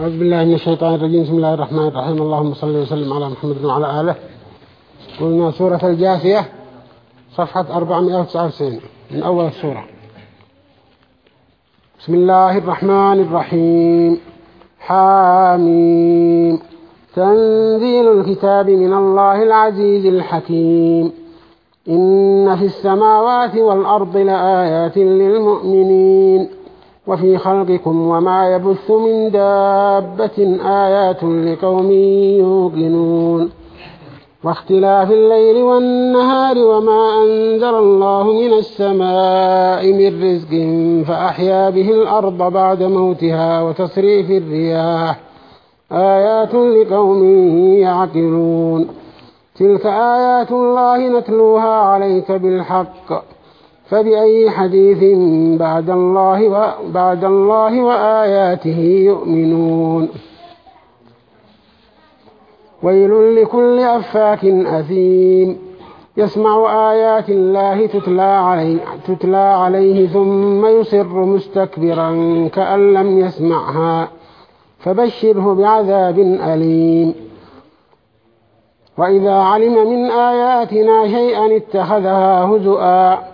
أعوذ بالله من الشيطان الرجيم. بسم الله الرحمن الرحيم. اللهم صل وسلم على محمد وعلى آله. قلنا سورة الجاثية صفحة 499 من أول السورة بسم الله الرحمن الرحيم. حاميم. تنزيل الكتاب من الله العزيز الحكيم. إن في السماوات والأرض لآيات للمؤمنين. وفي خلقكم وما يبث من دابة آيات لقوم يوقنون. واختلاف الليل والنهار وما أنزل الله من السماء من رزق فأحيا به الأرض بعد موتها وتصريف الرياح. آيات لقوم يعقلون. تلك آيات الله نتلوها عليك بالحق. فبأي حديث بعد الله وبعد الله وآياته يؤمنون؟ ويل لكل أفاك أثيم. يسمع آيات الله تتلى عليه, تتلى عليه ثم يصر مستكبرا كأن لم يسمعها. فبشره بعذاب أليم. وإذا علم من آياتنا شيئا اتخذها هزؤا.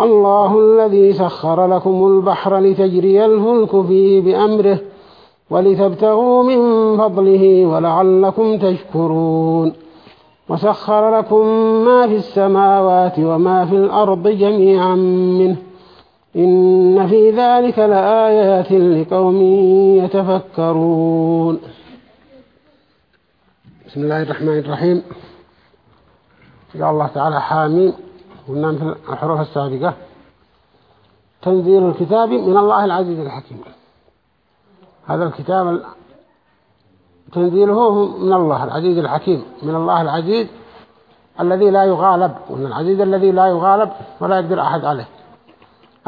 الله الذي سخر لكم البحر لتجري الفلك فيه بأمره ولتبتغوا من فضله ولعلكم تشكرون وسخر لكم ما في السماوات وما في الأرض جميعا منه إن في ذلك لآيات لقوم يتفكرون. بسم الله الرحمن الرحيم. يا الله تعالى حامين. قلنا مثل الحروف السابقة. تنزيل الكتاب من الله العزيز الحكيم. هذا الكتاب تنزيله من الله العزيز الحكيم من الله العزيز الذي لا يغالب ومن العزيز الذي لا يغالب ولا يقدر أحد عليه.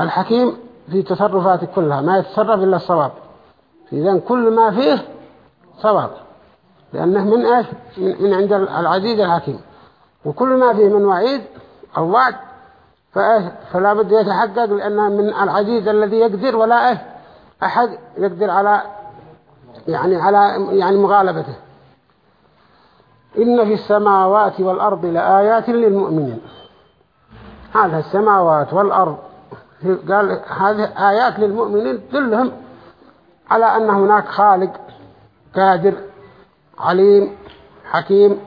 الحكيم في تصرفاته كلها ما يتصرف إلا الصواب. إذن كل ما فيه صواب لأنه من إيش؟ من عند العزيز الحكيم. وكل ما فيه من وعيد الوعد فلا بد يتحقق لأنه من العزيز الذي يقدر ولا أحد يقدر على يعني على يعني مغالبته. إن في السماوات والأرض لآيات للمؤمنين. هذا السماوات والأرض قال هذه آيات للمؤمنين كلهم على أن هناك خالق قادر عليم حكيم.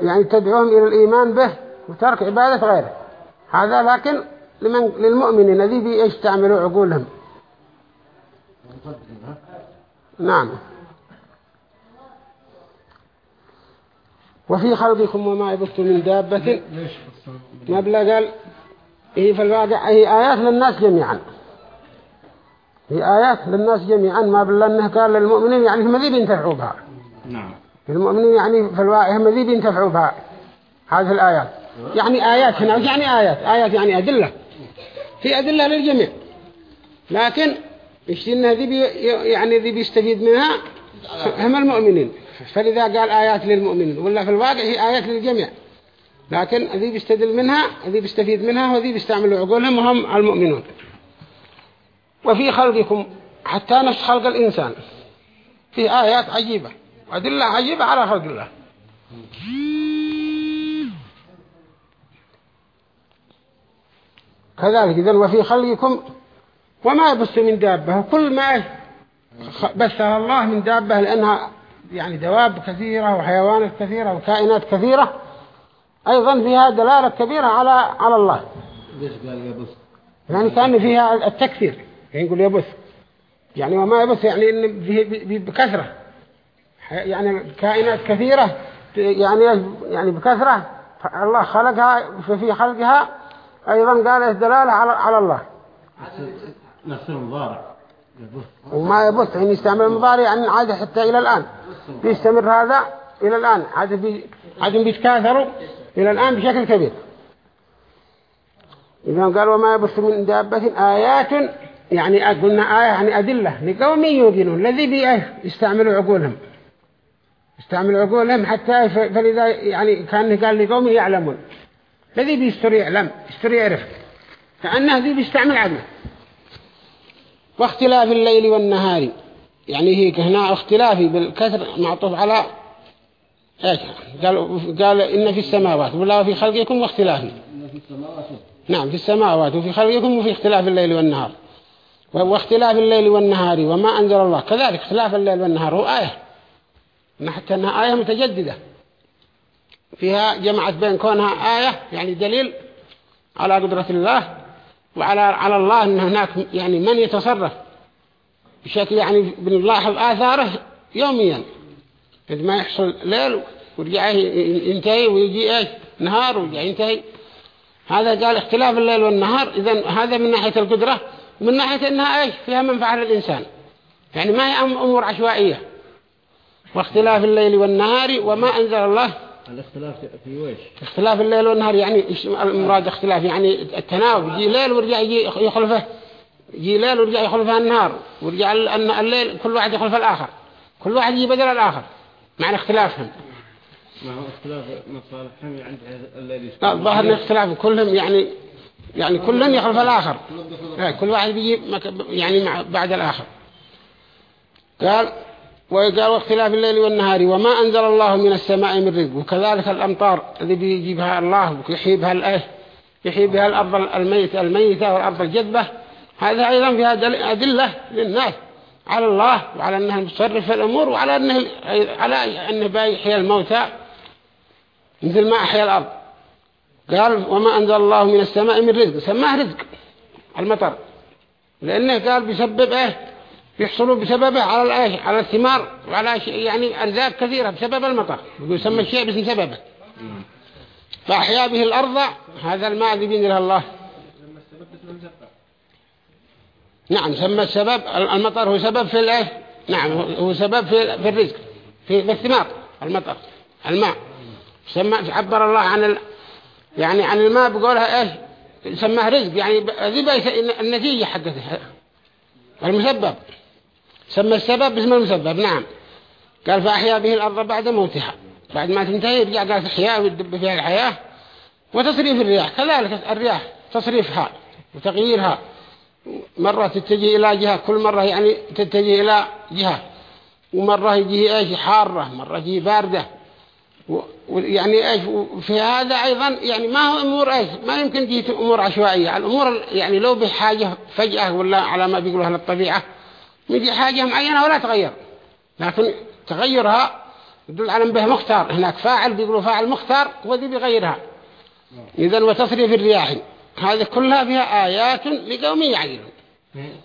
يعني تدعوهم إلى الإيمان به وترك عبادة غيره. هذا لكن لمن للمؤمنين الذي بيستعملوا عقولهم. نعم. وفي خلقكم وما يبث من دابة. ما بلا قال هي في الواقع هي آيات للناس جميعا. هي آيات للناس جميعا ما أنه قال للمؤمنين يعني هم ذي بينتفعوا بها. نعم. المؤمنين يعني في الواقع هم ذي بينتفعوا بها. هذه الآيات. يعني آيات هنا يعني آيات؟ آيات يعني أدلة. في أدلة للجميع. لكن اشتنا ذي بي يعني ذي بيستفيد منها؟ هم المؤمنين. فلذا قال آيات للمؤمنين. ولا في الواقع هي آيات للجميع. لكن ذي بيستدل منها ذي بيستفيد منها وذي بيستعملوا عقولهم وهم المؤمنون. وفي خلقكم حتى نفس خلق الإنسان. في آيات عجيبة. وأدلة عجيبة على خلق الله كذلك إذن وفي خلقكم وما يبث من دابة. كل ما بثها الله من دابة لأنها يعني دواب كثيرة وحيوانات كثيرة وكائنات كثيرة. أيضا فيها دلالة كبيرة على على الله. يعني كأن فيها التكثير. يعني يقول يبث. يعني وما يبث يعني إن بكثرة. يعني كائنات كثيرة يعني يعني بكثرة الله خلقها ففي خلقها أيضا قال دلالة على على الله. نفس المضارع وما يبث يعني يستعمل المضارع يعني عاد حتى إلى الآن. بيستمر هذا إلى الآن. عاد بي عاد بيتكاثروا إلى الآن بشكل كبير. إذا قال وما يبث من دابة آيات يعني قلنا آية يعني أدلة لقوم يوقنون الذي بيه يستعملوا عقولهم. يستعملوا عقولهم حتى فلذا يعني كان قال لقوم يعلمون. الذي بيستري يعلم يستري يعرف كأنه ذي بيستعمل عقله. واختلاف الليل والنهار. يعني هيك هنا اختلافي بالكسر معطوف على إيش قال قال إن في السماوات. ولا في خلقكم واختلافي نعم في السماوات. وفي خلقكم وفي اختلاف الليل والنهار. واختلاف الليل والنهار وما أنزل الله. كذلك اختلاف الليل والنهار. هو آية حتى أنها آية متجددة. فيها جمعت بين كونها آية يعني دليل على قدرة الله وعلى على الله أن هناك يعني من يتصرف بشكل يعني بنلاحظ آثاره يوميا. إذا ما يحصل ليل ورجع ينتهي ويجي إيش نهار ورجع ينتهي. هذا قال اختلاف الليل والنهار. إذا هذا من ناحية القدرة ومن ناحية إنها إيش؟ فيها منفعة للإنسان. يعني ما هي أمور عشوائية. واختلاف الليل والنهار وما أنزل الله. الاختلاف في ويش؟ اختلاف الليل والنهار يعني المراد اختلاف؟ يعني التناوب يجي ليل ورجع يجي يخلفه. يجي ليل ورجع يخلفه النهار. ورجع الليل كل واحد يخلف الآخر. كل واحد يجي بدل الآخر. معنى اختلافهم ما هو اختلاف مصالحهم عند الليل. لا ظاهر اختلاف كلهم يعني يعني كل يخلف الآخر. كل واحد بيجي يعني بعد الآخر. قال وقال واختلاف الليل والنهار وما أنزل الله من السماء من رزق. وكذلك الأمطار الذي بيجيبها الله ويحيي بها الأيه يحيي بها الأرض الميتة الميتة والأرض الجذبة. هذا أيضا فيها أدلة للناس على الله وعلى أنه متصرف في الأمور وعلى أنه, على أنه بيحيي الموتى مثل ما أحيا الأرض. قال وما أنزل الله من السماء من رزق. سماه رزق المطر. لأنه قال بسبب إيه؟ يحصلوا بسببه على الإيه على الثمار وعلى يعني أرزاق كثيرة بسبب المطر يسمى الشيء باسم سببه. فأحيا به الأرض هذا الماء الذي بينزل الله نعم سمى السبب المطر هو سبب في الايه نعم هو سبب في في الرزق في الثمار المطر الماء. سمى عبر الله عن ال يعني عن الماء بقولها إيش؟ سماه رزق يعني ذي النتيجة حقتها. المسبب. سمى السبب باسم المسبب نعم. قال فأحيا به الأرض بعد موتها. بعد ما تنتهي يرجع قال تحيا ويدب فيها الحياة وتصريف الرياح. كذلك الرياح تصريفها وتغييرها. مرة تتجه إلى جهة كل مرة يعني تتجه إلى جهة. ومرة يجي إيش؟ حارة مرة يجي باردة. ويعني إيش؟ في هذا أيضا يعني ما هو أمور إيش؟ ما يمكن تجي أمور عشوائية. الأمور يعني لو بحاجة فجأة ولا على ما بيقولوا أهل الطبيعة يجي حاجة معينة ولا تغير. لكن تغيرها يدل على به مختار. هناك فاعل بيقولوا فاعل مختار وذي بيغيرها اذا وتصريف الرياح. هذه كلها فيها آيات لقوم يعقلون.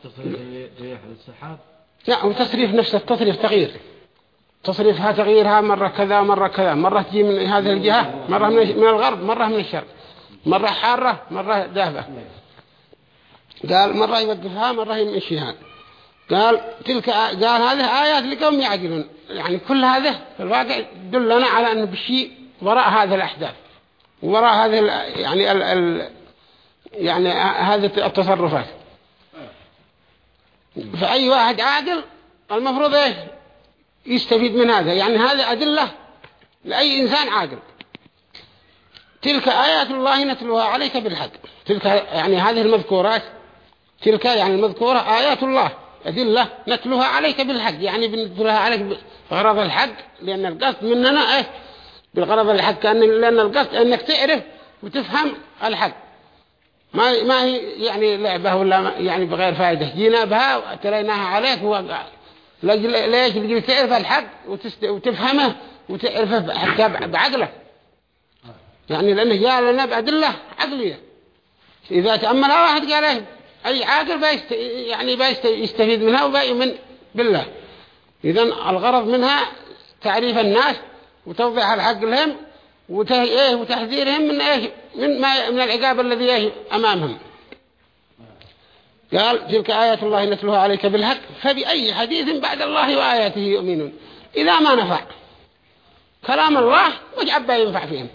تصريف الرياح للسحاب لا وتصريف نفس التصريف تغيير. تصريفها تغييرها مرة كذا مرة كذا. مرة تجي من هذه الجهة مرة من الغرب مرة من الشرق. مرة حارة مرة دافئة قال مرة يوقفها مرة يمشيها. قال تلك قال هذه آيات لقوم يعقلون. يعني كل هذا في الواقع دلنا على أنه بشيء وراء هذه الأحداث. وراء هذه يعني ال ال يعني هذه التصرفات. فأي واحد عاقل المفروض إيش؟ يستفيد من هذا. يعني هذا أدلة لأي إنسان عاقل. تلك آيات الله نتلوها عليك بالحق. تلك يعني هذه المذكورات. تلك يعني المذكورة آيات الله. أدلة نتلوها عليك بالحق. يعني بنتلوها عليك بغرض الحق لأن القصد مننا إيه بالغرض الحق. كأن لأن القصد أنك تعرف وتفهم الحق. ما ما هي يعني لعبة ولا يعني بغير فائدة. جينا بها وتليناها عليك ليش بتجي تعرف الحق وتفهمه وتعرفه حتى بعقلك؟ يعني لأنه قال لنا بأدلة عقلية. إذا تأملها واحد قال أي عاقل بيست يعني يستفيد منها وبيؤمن بالله. إذا الغرض منها تعريف الناس وتوضيح الحق لهم إيه، وتحذيرهم من إيش من ما من العقاب الذي إيه أمامهم. قال تلك آيات الله نتلوها عليك بالحق فبأي حديث بعد الله وآياته يؤمنون؟ إذا ما نفع. كلام الله وش عبا ينفع فيهم.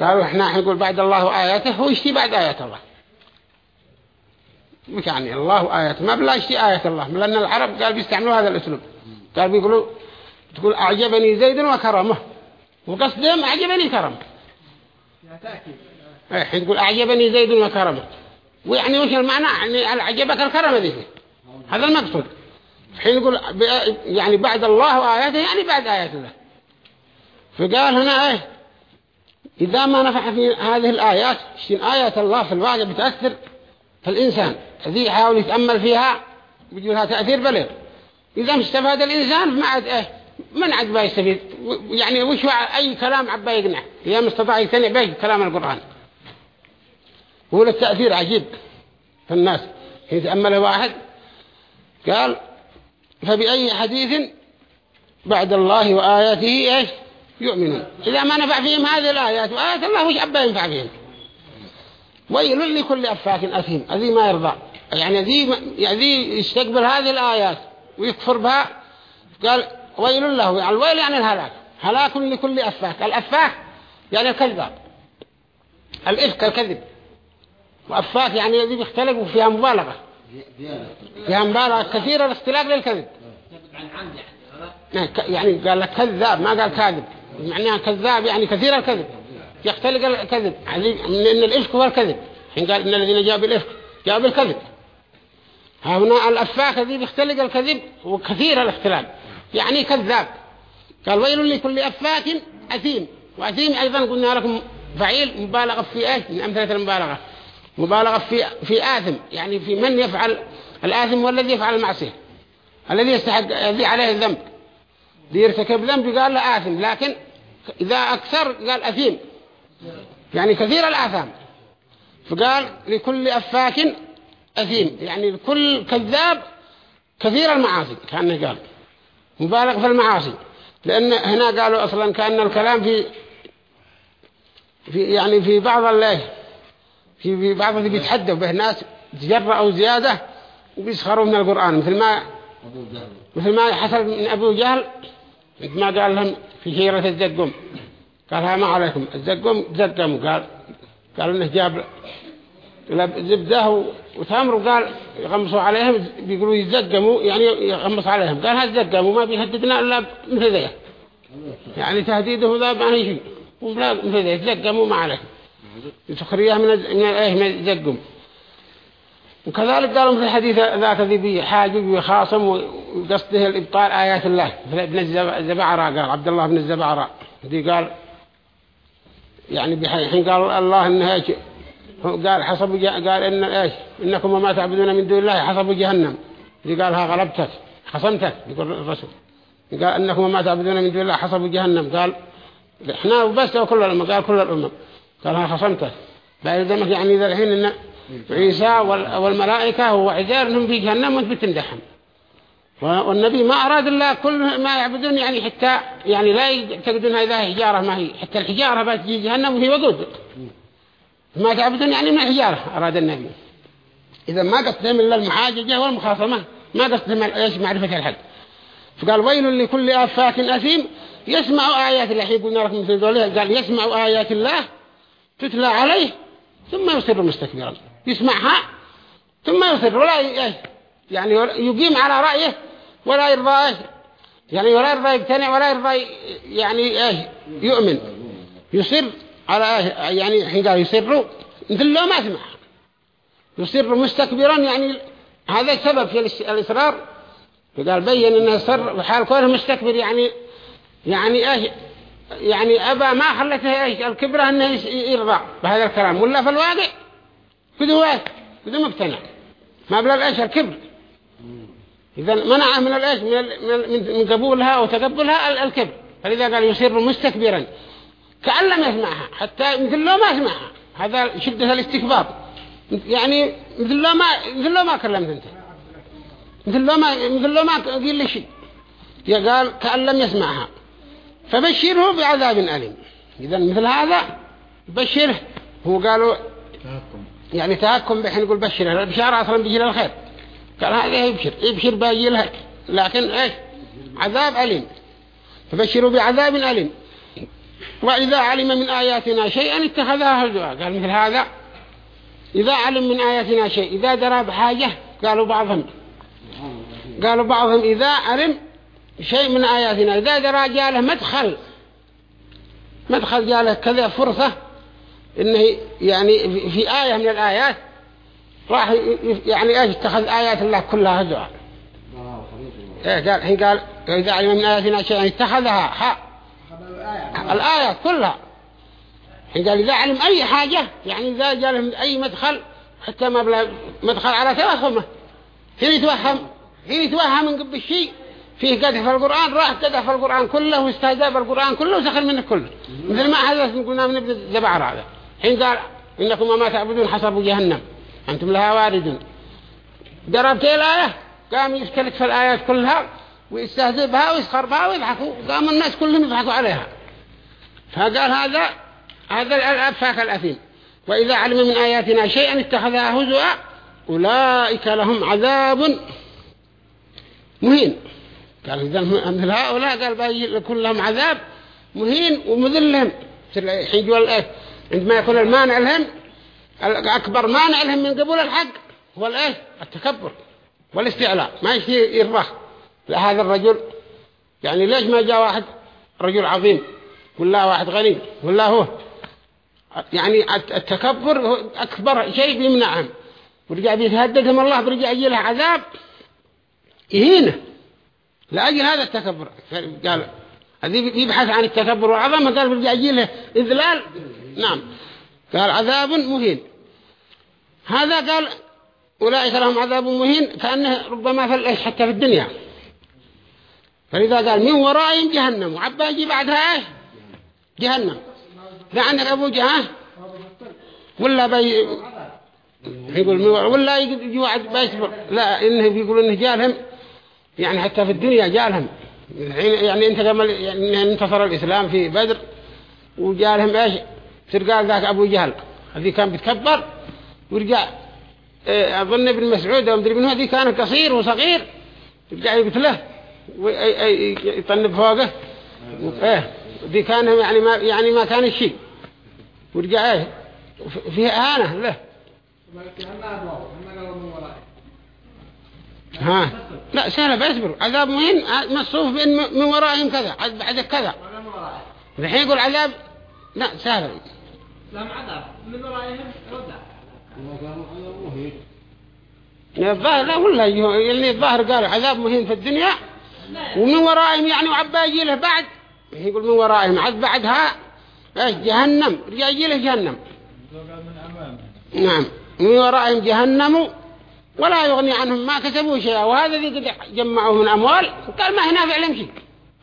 قالوا إحنا نقول بعد الله وآياته هو يشتي بعد آيات الله. مش يعني الله وآياته ما بلا يشتي آيات الله لأن العرب قال بيستعملوا هذا الأسلوب. قال بيقولوا تقول أعجبني زيد وكرمه. وقصدهم أعجبني كرمه. الحين تقول أعجبني زيد وكرمه. ويعني وش المعنى؟ يعني أعجبك الكرم ذي هذا المقصود. حين يقول يعني بعد الله وآياته يعني بعد آيات الله. فقال هنا إيه إذا ما نفع في هذه الآيات شين آيات الله في الواقع بتأثر؟ في الإنسان الذي يحاول يتأمل فيها بيجي لها تأثير بلغ إذا ما استفاد الإنسان فما عاد إيه من عاد يستفيد. يعني وش أي كلام عبا يقنع؟ إذا ما استطاع يقتنع به كلام القرآن. هو التأثير عجيب في الناس. يتأمله واحد قال فبأي حديث بعد الله وآياته إيش؟ يؤمنون. إذا ما نفع فيهم هذه الآيات وآيات الله وش عبا ينفع فيهم؟ ويل لكل أفاك أثيم. الذي ما يرضى. يعني ذي يعني يستقبل هذه الآيات ويكفر بها قال ويل له. يعني الويل يعني الهلاك. هلاك لكل أفاك. الأفاك يعني الكذاب الإفك الكذب. وأفاك يعني الذي بيختلق فيها مبالغة. فيها مبالغة كثيرة الاختلاق للكذب. يعني قال لك كذاب ما قال كاذب. معناها كذاب يعني كثير الكذب. يختلق الكذب. لأن الإفك هو الكذب. حين قال إن الذين جاءوا بالإفك جاءوا بالكذب. ها هنا الأفاك الذي بيختلق الكذب وكثير الاختلاق يعني كذاب. قال ويل لكل أفاك أثيم. وأثيم أيضا قلنا لكم فعيل مبالغة في إيش؟ من أمثلة المبالغة. مبالغة في في آثم. يعني في من يفعل الآثم والذي يفعل المعصية. الذي يستحق الذي عليه الذنب. ليرتكب ذنب قال له آثم. لكن إذا أكثر قال أثيم. يعني كثير الآثام. فقال لكل أفاك أثيم. يعني لكل كذاب كثير المعاصي كأنه قال. مبالغ في المعاصي. لأن هنا قالوا أصلا كأن الكلام في في يعني في بعض الله في في بعض اللي بيتحدوا به ناس تجرأوا زيادة وبيسخروا من القرآن. مثل ما مثل ما حصل من أبو جهل مثل ما قال لهم في شيرة الزقم قالها ما عليكم. الزقم زقموا قال قال إنه جاب زبدة وتمر وقال يغمصوا عليهم بيقولوا يزقموا يعني يغمص عليهم. قال هذا زقموا؟ ما بيهددنا إلا مثل ذي. يعني تهديده ذا ما هي شيء. ولا مثل ذي. زقموا ما عليهم. سخريه من من إيه من زقم وكذلك قالوا في الحديث ذاك ذي بحاجب وخاصم وقصده الإبطال آيات الله. ابن الزبعراء قال عبد الله بن الزبعراء. ذي قال يعني بحين قال الله إنه إيش؟ قال حسب قال إن إيش؟ إنكم وما تعبدون من دون الله حسب جهنم. ذي قالها غلبتك خصمتك يقول الرسول. قال إنكم وما تعبدون من دون الله حسب جهنم. قال إحنا وبس وكل الأمة؟ قال كل الأمة. قالها خصمتك. بعد ذلك يعني ذا الحين إن عيسى والملائكة وعزير إنهم في جهنم وأنت بتندحهم والنبي ما أراد الله كل ما يعبدون يعني حتى يعني لا يعتقدون إذا حجارة ما هي حتى الحجارة بس تجي جهنم وهي وقود ما تعبدون يعني من الحجارة أراد النبي. إذا ما قصدهم إلا المحاججة والمخاصمة ما قصدهم إيش؟ معرفة الحق. فقال ويل لكل آفاك أثيم. يسمع آيات الله. يقولنا لكم مثل ذلك قال يسمع آيات الله تتلى عليه ثم يصير مستكبرا. يسمعها ثم يصر. ولا يعني يقيم على رأيه ولا يرضى يعني ولا يرضى يقتنع ولا يرضى يعني إيه. يؤمن. يصر على يعني حين قال يصر مثل لو ما سمع. يصر مستكبرا يعني هذا السبب في الإصرار. فقال بين انه صر حال كونه مستكبر يعني يعني إيه. يعني أبا ما خلته إيش الكبرة إنه يرضى بهذا الكلام. ولا في الواقع؟ كده هو كده مقتنع ما بلغ إيش؟ الكبر. إذا منع من الإيش؟ من من قبولها وتقبلها الكبر فلذا قال يصير مستكبرا. كأن لم يسمعها حتى مثل لو ما سمعها. هذا شدة الاستكبار. يعني مثل لو ما مثل لو ما كلمت أنت. مثل لو ما مثل لو ما قيل لي شيء. قال كأن لم يسمعها. فبشره بعذاب أليم. إذا مثل هذا بشره. هو قالوا يعني تهكم بحين يقول بشره. البشارة أصلا بيجي للخير. قال هذا يبشر يبشر باجي لها لكن إيش؟ عذاب أليم. فبشروا بعذاب أليم. وإذا علم من آياتنا شيئا اتخذها هزوا. قال مثل هذا إذا علم من آياتنا شيء إذا درى بحاجة قالوا بعضهم. قالوا بعضهم إذا علم شيء من آياتنا إذا درى جاله مدخل مدخل جاله كذا فرصة إنه يعني في آية من الآيات راح يعني إيش اتخذ آيات الله كلها هزوا. إيه قال حين قال إذا علم من آياتنا شيئا اتخذها ها. الآيات كلها. حين قال إذا علم أي حاجة يعني إذا جاء لهم أي مدخل حتى ما بلا مدخل على توهمه حين يتوهم حين يتوهم من قبل الشيء فيه قدح في القرآن راح قدح في القرآن كله واستهزأ بالقرآن كله وسخر منه كله. مثل ما حدث قلنا من ابن الزبعر هذا. حين قال إنكم ما تعبدون حسب جهنم. أنتم لها واردون. ضربت الآية قام يفتلك في الآيات كلها ويستهزئ بها ويسخر بها ويضحكوا قام الناس كلهم يضحكوا عليها. فقال هذا هذا الأفاك الأثيم. وإذا علم من آياتنا شيئا اتخذها هزوا أولئك لهم عذاب مهين. قال إذا مثل هؤلاء؟ قال بيكون لهم عذاب مهين ومذلهم. حين جوا عندما يكون المانع لهم الأكبر مانع لهم من قبول الحق هو الإيه؟ التكبر والاستعلاء. ما يشتي يرضى لهذا الرجل. يعني ليش ما جاء واحد رجل عظيم؟ ولا واحد غني. ولا هو. يعني التكبر أكبر شيء بيمنعهم ورجع بيتهددهم الله برجع يجي له عذاب. يهينه. لأجل هذا التكبر. قال هذه يبحث عن التكبر والعظمة قال برجع يجي له إذلال. نعم. قال عذاب مهين. هذا قال أولئك لهم عذاب مهين كأنه ربما في حتى في الدنيا. فإذا قال من ورائهم جهنم. وعبا يجي بعدها إيش؟ جهنم. لعنك أبو جهة ولا بي يقول ولا يجي واحد بيصبر لا إنه بيقول إنه جالهم. يعني حتى في الدنيا جالهم. يعني إنت يعني انتصر الإسلام في بدر وجالهم سرقال ذاك أبو جهل. هذه كان بيتكبر ورجع إيه، أظن ابن مسعود ومدري منه هذه كان قصير وصغير. رجع يقتله ويطنب فوقه. إيه دي كان يعني ما يعني ما كان شيء. ورجع إيه فيها إهانة له. ها؟ لا سهل بيصبر عذاب مهين مصروف بين من ورائهم كذا بعد كذا. الحين يقول عذاب لا سهل لا عذاب من ورائهم الظاهر لا ولا يعني الظاهر قال عذاب مهين في الدنيا. ومن ورائهم يعني وعبا يجي له بعد. يقول من ورائهم عد بعدها. إيش؟ جهنم. يجي له جهنم. نعم. من ورائهم جهنم. ولا يغني عنهم ما كسبوا شيئا. وهذا ذي قد جمعوا من أموال. قال ما هنا فعلهم شيء.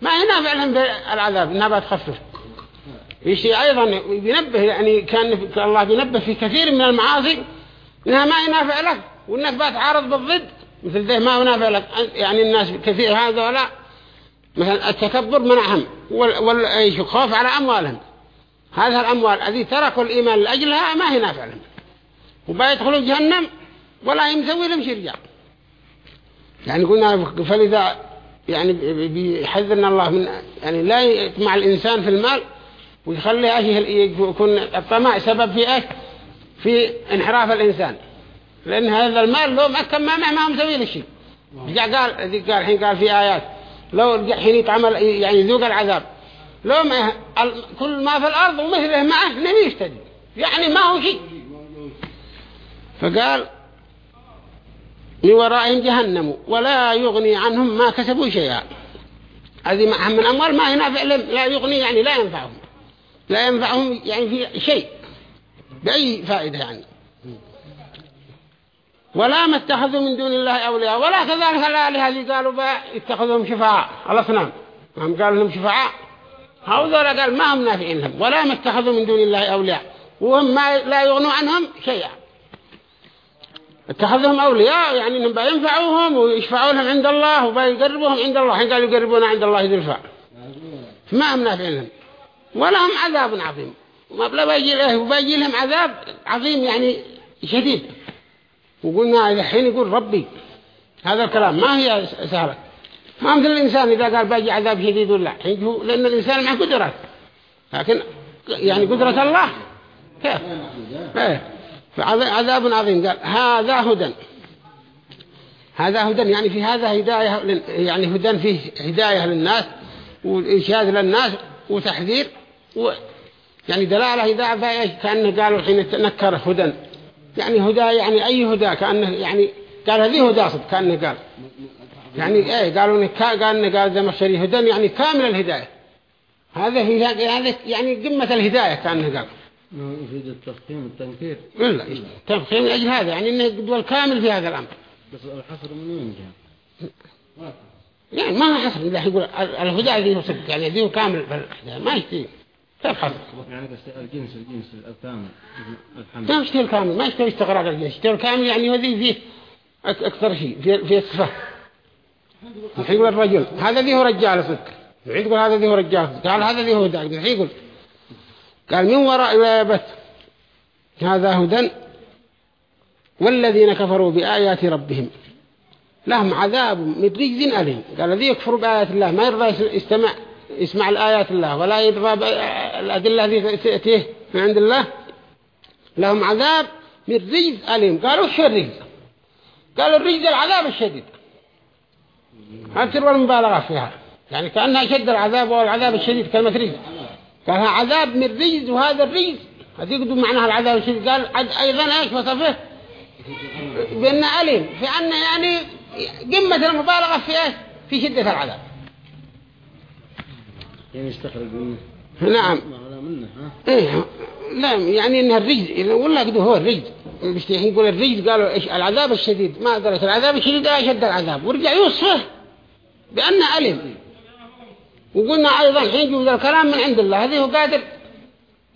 ما هنا فعلهم بالعذاب. إنها بتخفف يشي أيضا بينبه يعني كان الله بينبه في كثير من المعاصي إنها ما ينافع له وإنك بتعارض بالضد مثل ذي ما ينافع لك. يعني الناس كثير هذا ولا. مثلا التكبر منعهم والخوف على أموالهم. هذه الأموال الذي تركوا الإيمان لأجلها ما هي نافع لهم وبيدخلوا جهنم ولا يمسوي لهم شرجع يعني قلنا فلذا يعني بيحذرنا الله من يعني لا يطمع الإنسان في المال ويخلي يكون الطمع سبب في إيش؟ في انحراف الإنسان. لأن هذا المال لو ما كان ما ما مسوي له شيء رجع قال ذي قال الحين قال في آيات لو رجع حين يتعمل يعني ذوق العذاب لو ما كل ما في الأرض ومثله معه لم يشتدي يعني ما هو شيء. فقال من ورائهم جهنم ولا يغني عنهم ما كسبوا شيئا. هذه معهم من أموال ما هنا فعلا لا يغني يعني لا ينفعهم. لا ينفعهم يعني في شيء بأي فائدة يعني. ولا ما اتخذوا من دون الله أولياء ولا كذلك الآلهة اللي قالوا بقى اتخذوهم شفاعة الأصنام هم قالوا لهم شفاعة هؤلاء قال ما هم نافعين لهم ولا ما اتخذوا من دون الله أولياء. وهم ما لا يغنوا عنهم شيئا. اتخذهم أولياء يعني إنهم بينفعوهم ويشفعوا لهم عند الله وبيقربوهم عند الله. حين قالوا يقربونا عند الله ذلفا ما هم نافعين لهم. ولهم عذاب عظيم. ما بلا بيجي لهم عذاب عظيم يعني شديد. وقلنا الحين يقول ربي هذا الكلام ما هي سهلة ما مثل الإنسان إذا قال باجي عذاب شديد ولا لأن الإنسان معه قدرات. لكن يعني قدرة الله. كيف؟ إيه. عذاب عظيم. قال هذا هدى. هذا هدى يعني في هذا هداية يعني هدى فيه هداية للناس وإنشاد للناس وتحذير. و يعني دلالة هداية كأنه قالوا حين نكر هدى. يعني هدى يعني أي هدى؟ كأنه يعني قال هذه هدى صد كأنه قال. يعني إيه؟ قالوا إن قال قال ذا مشري هدى يعني كامل الهداية. هذا هي هذا يعني قمة الهداية كأنه قال. يفيد التفخيم والتنكير؟ لا التفخيم من أجل هذا يعني إنه دول كامل في هذا الأمر. بس الحصر من وين جاء؟ يعني ما حصر إذا يقول الهدى ذي صدق يعني ذي كامل ما يشتي حصر يعني بس الجنس الجنس الكامل الحمد ما يشتي الكامل ما يشتي استغراق الجنس يشتي الكامل يعني وذي فيه أكثر شيء في في الصفة يقول الرجل هذا ذي هو رجال صدق. يقول هذا ذي هو رجال قال هذا ذي هو داق يقول قال من وراء الآيات هذا هدى والذين كفروا بآيات ربهم. لهم عذاب من رجز أليم. قال الذي يكفر بآيات الله ما يرضى يستمع يسمع الآيات الله ولا يرضى بالأدلة التي تأتيه من عند الله. لهم عذاب من رجز أليم. قالوا شو الرجز؟ قالوا الرجز العذاب الشديد. هذا تروى المبالغة فيها؟ يعني كأنها شد العذاب والعذاب الشديد كلمة رجز. قال عذاب من رجز وهذا الرجز. هذه يقدم معناها العذاب الشديد. قال أيضا إيش وصفه؟ بأن أليم. في أنه يعني قمة المبالغة في إيش؟ في شدة العذاب. يعني يستخرج منه نعم. منه ها؟ إيه لا يعني إنها الرجز ولا قدوا هو الرجز. المشتيحين يقول الرجز قالوا إيش العذاب الشديد. ما درت العذاب الشديد اشد العذاب؟ ورجع يوصفه بأنه أليم وقلنا أيضا حين جوز الكلام من عند الله. هذه هو قادر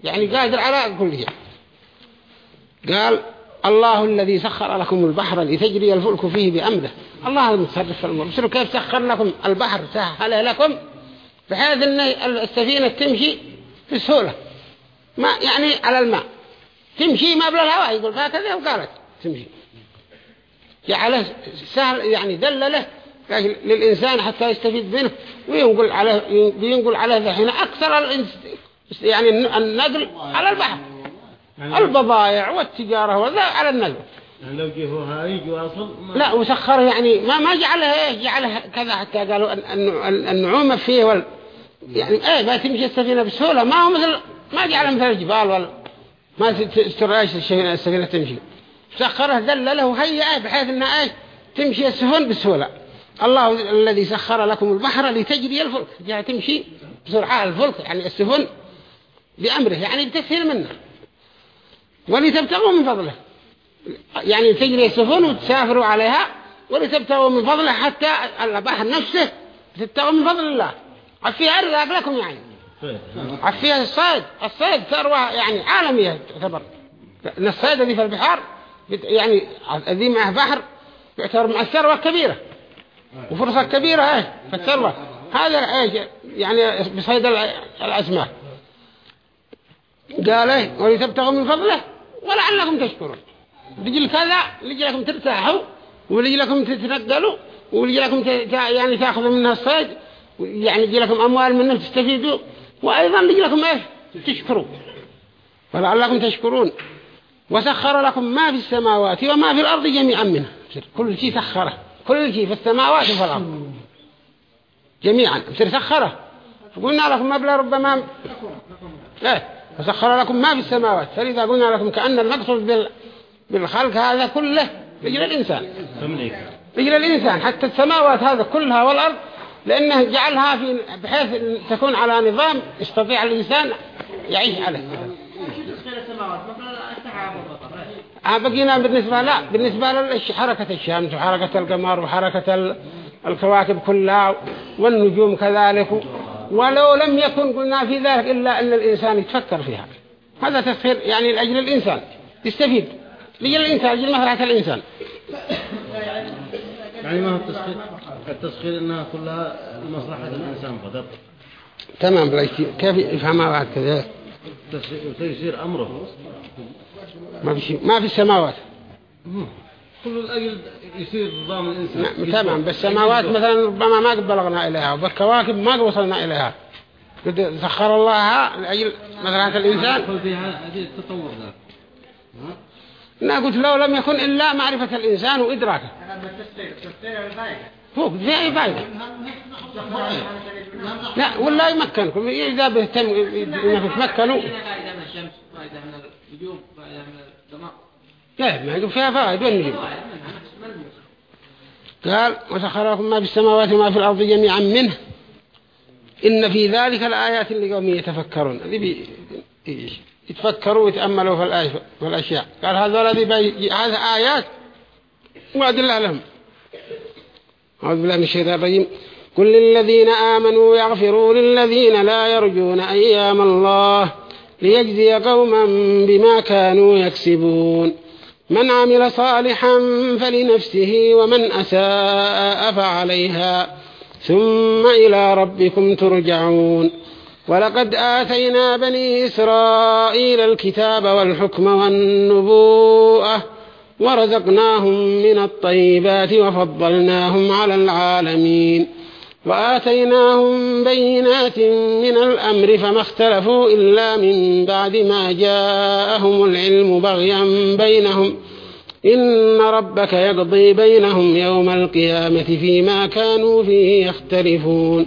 يعني قادر على كل شيء. قال الله الذي سخر لكم البحر لتجري الفلك فيه بأمره. الله المتصرف في بسروا كيف سخر لكم البحر؟ سهل لكم. بحيث أن السفينة تمشي بسهولة. ما يعني على الماء. تمشي ما بلا الهواء يقول هكذا وقالت تمشي. جعله سهل يعني دلله للإنسان حتى يستفيد منه وينقل عليه ينقل عليه الحين أكثر يعني النقل على البحر. يعني البضائع والتجارة وذا على النقل. يعني لو جه هو هايج وأصل لا وسخره يعني ما ما جعله جعله كذا حتى قالوا النعومة فيه وال يعني إيه ما تمشي السفينة بسهولة. ما هو مثل ما جعله مثل الجبال ولا ما تسترعيش السفينة تمشي. سخره ذلله وهيئه بحيث إنها إيه تمشي السفن بسهولة. الله الذي سخر لكم البحر لتجري الفلك. جاء تمشي بسرعة الفلك يعني السفن بأمره يعني بتسهيل منه. ولتبتغوا من فضله. يعني تجري السفن وتسافروا عليها ولتبتغوا من فضله حتى البحر نفسه تبتغوا من فضل الله. عفيها أرزاق لكم يعني. عفيها الصيد الصيد ثروة يعني عالمية تعتبر. الصيد الذي في البحار يعني الذي معه بحر يعتبر مع الثروة كبيرة وفرصة كبيرة إيه في الثروة. هذا إيش يعني بصيد الأسماك قال إيه ولتبتغوا من فضله ولعلكم تشكرون. لجل كذا لجلكم ترتاحوا ولجلكم تتنقلوا ولجلكم يعني تأخذوا منها الصيد. يعني لكم أموال منه تستفيدوا وأيضا لجلكم إيش؟ تشكروا. ولعلكم تشكرون. وسخر لكم ما في السماوات وما في الأرض جميعا منه كل شيء سخره. كل شيء في السماوات وفي الأرض. جميعا. بصير سخره. فقلنا لكم مبلغ ربما إيه؟ فسخر لكم ما في السماوات. فلذا قلنا لكم كأن المقصود بالخلق هذا كله رجل الإنسان. رجل الإنسان. حتى السماوات هذا كلها والأرض لأنه جعلها في بحيث تكون على نظام يستطيع الإنسان يعيش عليه. آه، بقينا بالنسبة لا بالنسبة لحركة الشمس وحركة القمر وحركة الكواكب كلها والنجوم كذلك. ولو لم يكن قلنا في ذلك إلا أن الإنسان يتفكر فيها. هذا تسخير يعني لأجل الإنسان. يستفيد. لأجل الإنسان لأجل مصلحة الإنسان. يعني ما هو التسخير التسخير إنها كلها لمصلحة الإنسان فقط. تمام كيف يفهمها بعد كذا. تيسير أمره. ما في شيء ما في السماوات. كل الأجل يصير نظام الإنسان. نعم تمام. بالسماوات مثلا ربما ما قد بلغنا إليها وبالكواكب ما قد وصلنا إليها. قد سخر الله لأجل مثلا الإنسان. يدخل فيها هذه التطور ذا لا قلت لو لم يكن إلا معرفة الإنسان وإدراكه. فوق زي فايدة لا ولا يمكنكم إذا بهتم إنه تمكنوا فائدة من فائدة من فائدة من لا ما يقول فيها ما الموسى قال وسخر لكم ما في السماوات وما في الأرض جميعا منه. إن في ذلك الآيات لقوم يتفكرون. هذه بي- يتفكروا ويتأملوا في في الأشياء. قال هذا الذي هذا آيات وأدلة لهم. أعوذ بالله من الشيطان الرجيم. قل للذين آمنوا يغفروا للذين لا يرجون أيام الله ليجزي قوما بما كانوا يكسبون. من عمل صالحا فلنفسه ومن أساء فعليها. ثم إلى ربكم ترجعون. ولقد آتينا بني إسرائيل الكتاب والحكم والنبوءة ورزقناهم من الطيبات وفضلناهم على العالمين. وآتيناهم بينات من الأمر فما اختلفوا إلا من بعد ما جاءهم العلم بغيا بينهم. إن ربك يقضي بينهم يوم القيامة فيما كانوا فيه يختلفون.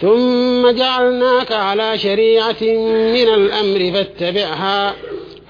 ثم جعلناك على شريعة من الأمر فاتبعها.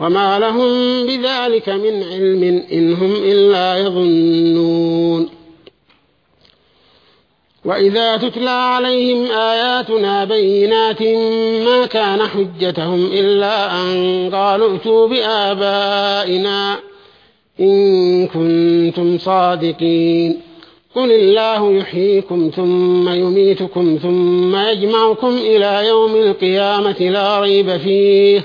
وما لهم بذلك من علم إن هم إلا يظنون وإذا تتلى عليهم آياتنا بينات ما كان حجتهم إلا أن قالوا ائتوا بآبائنا إن كنتم صادقين قل الله يحييكم ثم يميتكم ثم يجمعكم إلى يوم القيامة لا ريب فيه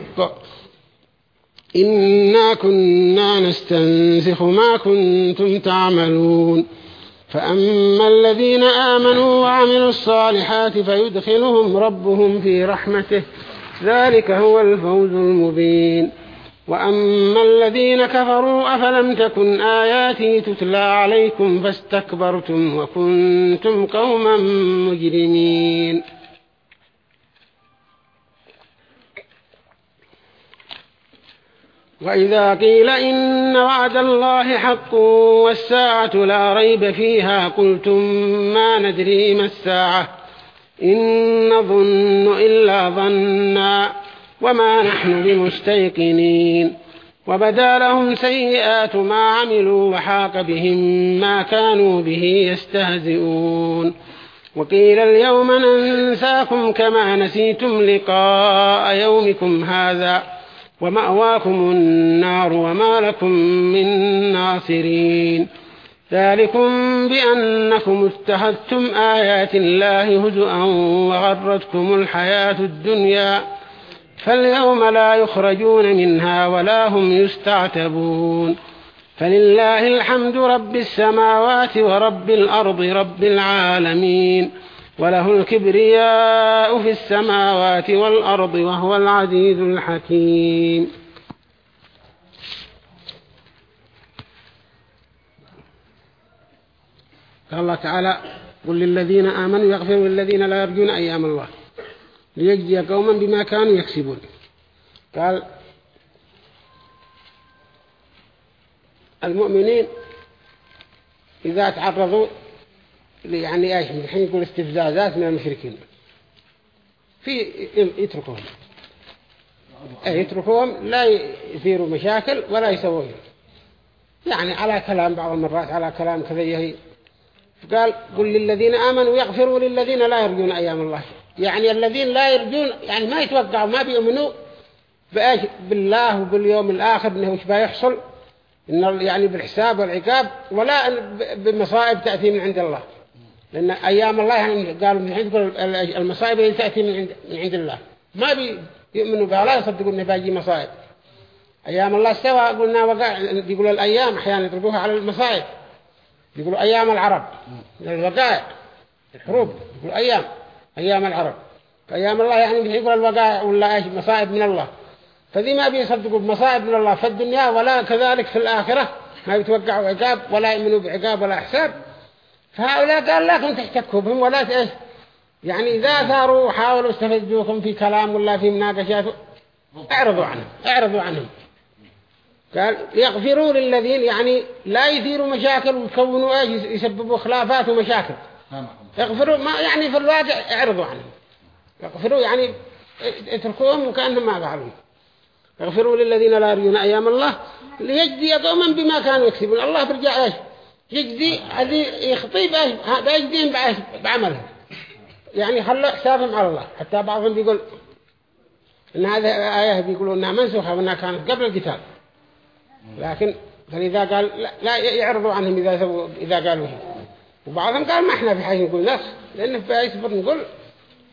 إنا كنا نستنسخ ما كنتم تعملون. فأما الذين آمنوا وعملوا الصالحات فيدخلهم ربهم في رحمته. ذلك هو الفوز المبين. وأما الذين كفروا أفلم تكن آياتي تتلى عليكم فاستكبرتم وكنتم قوما مجرمين. وإذا قيل إن وعد الله حق والساعة لا ريب فيها قلتم ما ندري ما الساعة إن نظن إلا ظنا وما نحن بمستيقنين وبدا لهم سيئات ما عملوا وحاق بهم ما كانوا به يستهزئون وقيل اليوم ننساكم كما نسيتم لقاء يومكم هذا ومأواكم النار وما لكم من ناصرين. ذلكم بأنكم اتخذتم آيات الله هزؤا وغرتكم الحياة الدنيا. فاليوم لا يخرجون منها ولا هم يستعتبون. فلله الحمد رب السماوات ورب الأرض رب العالمين. وله الكبرياء في السماوات والأرض وهو العزيز الحكيم. قال الله تعالى قل للذين آمنوا يغفروا للذين لا يرجون أيام الله ليجزي قوما بما كانوا يكسبون. قال المؤمنين إذا تعرضوا يعني إيش الحين يقول استفزازات من المشركين. في يتركوهم. أي يتركوهم لا يثيروا مشاكل ولا يسوون. يعني على كلام بعض المرات على كلام كذا يهي. قال قل للذين آمنوا يغفروا للذين لا يرجون أيام الله. يعني الذين لا يرجون يعني ما يتوقعوا ما بيؤمنوا بأيش؟ بالله وباليوم الآخر إنه وش بيحصل؟ إن يعني بالحساب والعقاب ولا بمصائب تأتي من عند الله. لأن أيام الله يعني قالوا من المصائب اللي تأتي من عند, من عند الله. ما بيؤمنوا بها لا يصدقوا إنه باجي مصائب. أيام الله سوا قلنا وقع يقولوا الأيام أحيانا يضربوها على المصائب. يقولوا أيام العرب. الوقائع. الحروب. يقولوا أيام. أيام العرب. أيام الله يعني يقول الوقائع ولا إيش مصائب من الله. فذي ما بيصدقوا بمصائب من الله. في الدنيا ولا كذلك في الآخرة. ما بيتوقعوا عقاب ولا يؤمنوا بعقاب ولا حساب. فهؤلاء قال كنت تحتكوا بهم ولا إيش؟ يعني إذا ثاروا وحاولوا استفزوكم في كلام ولا في مناقشات اعرضوا عنهم اعرضوا عنهم. قال يغفروا للذين يعني لا يثيروا مشاكل ويكونوا إيش؟ يسببوا خلافات ومشاكل. يغفروا ما يعني في الواقع اعرضوا عنهم. يغفروا يعني اتركوهم وكأنهم ما فعلوا يغفروا للذين لا يرجون أيام الله ليجزي قوما بما كانوا يكسبون. الله برجع إيش؟ يجزي هذه يخطيب إيش هذا يجزيهم بعملهم يعني خلوا حسابهم على الله. حتى بعضهم بيقول إن هذه آية بيقولوا إنها منسوخة وإنها كانت قبل القتال. لكن فلذا قال لا, يعرضوا عنهم إذا, إذا قالوا وبعضهم قال ما إحنا في حاجة نقول نص لأنه في يصبر نقول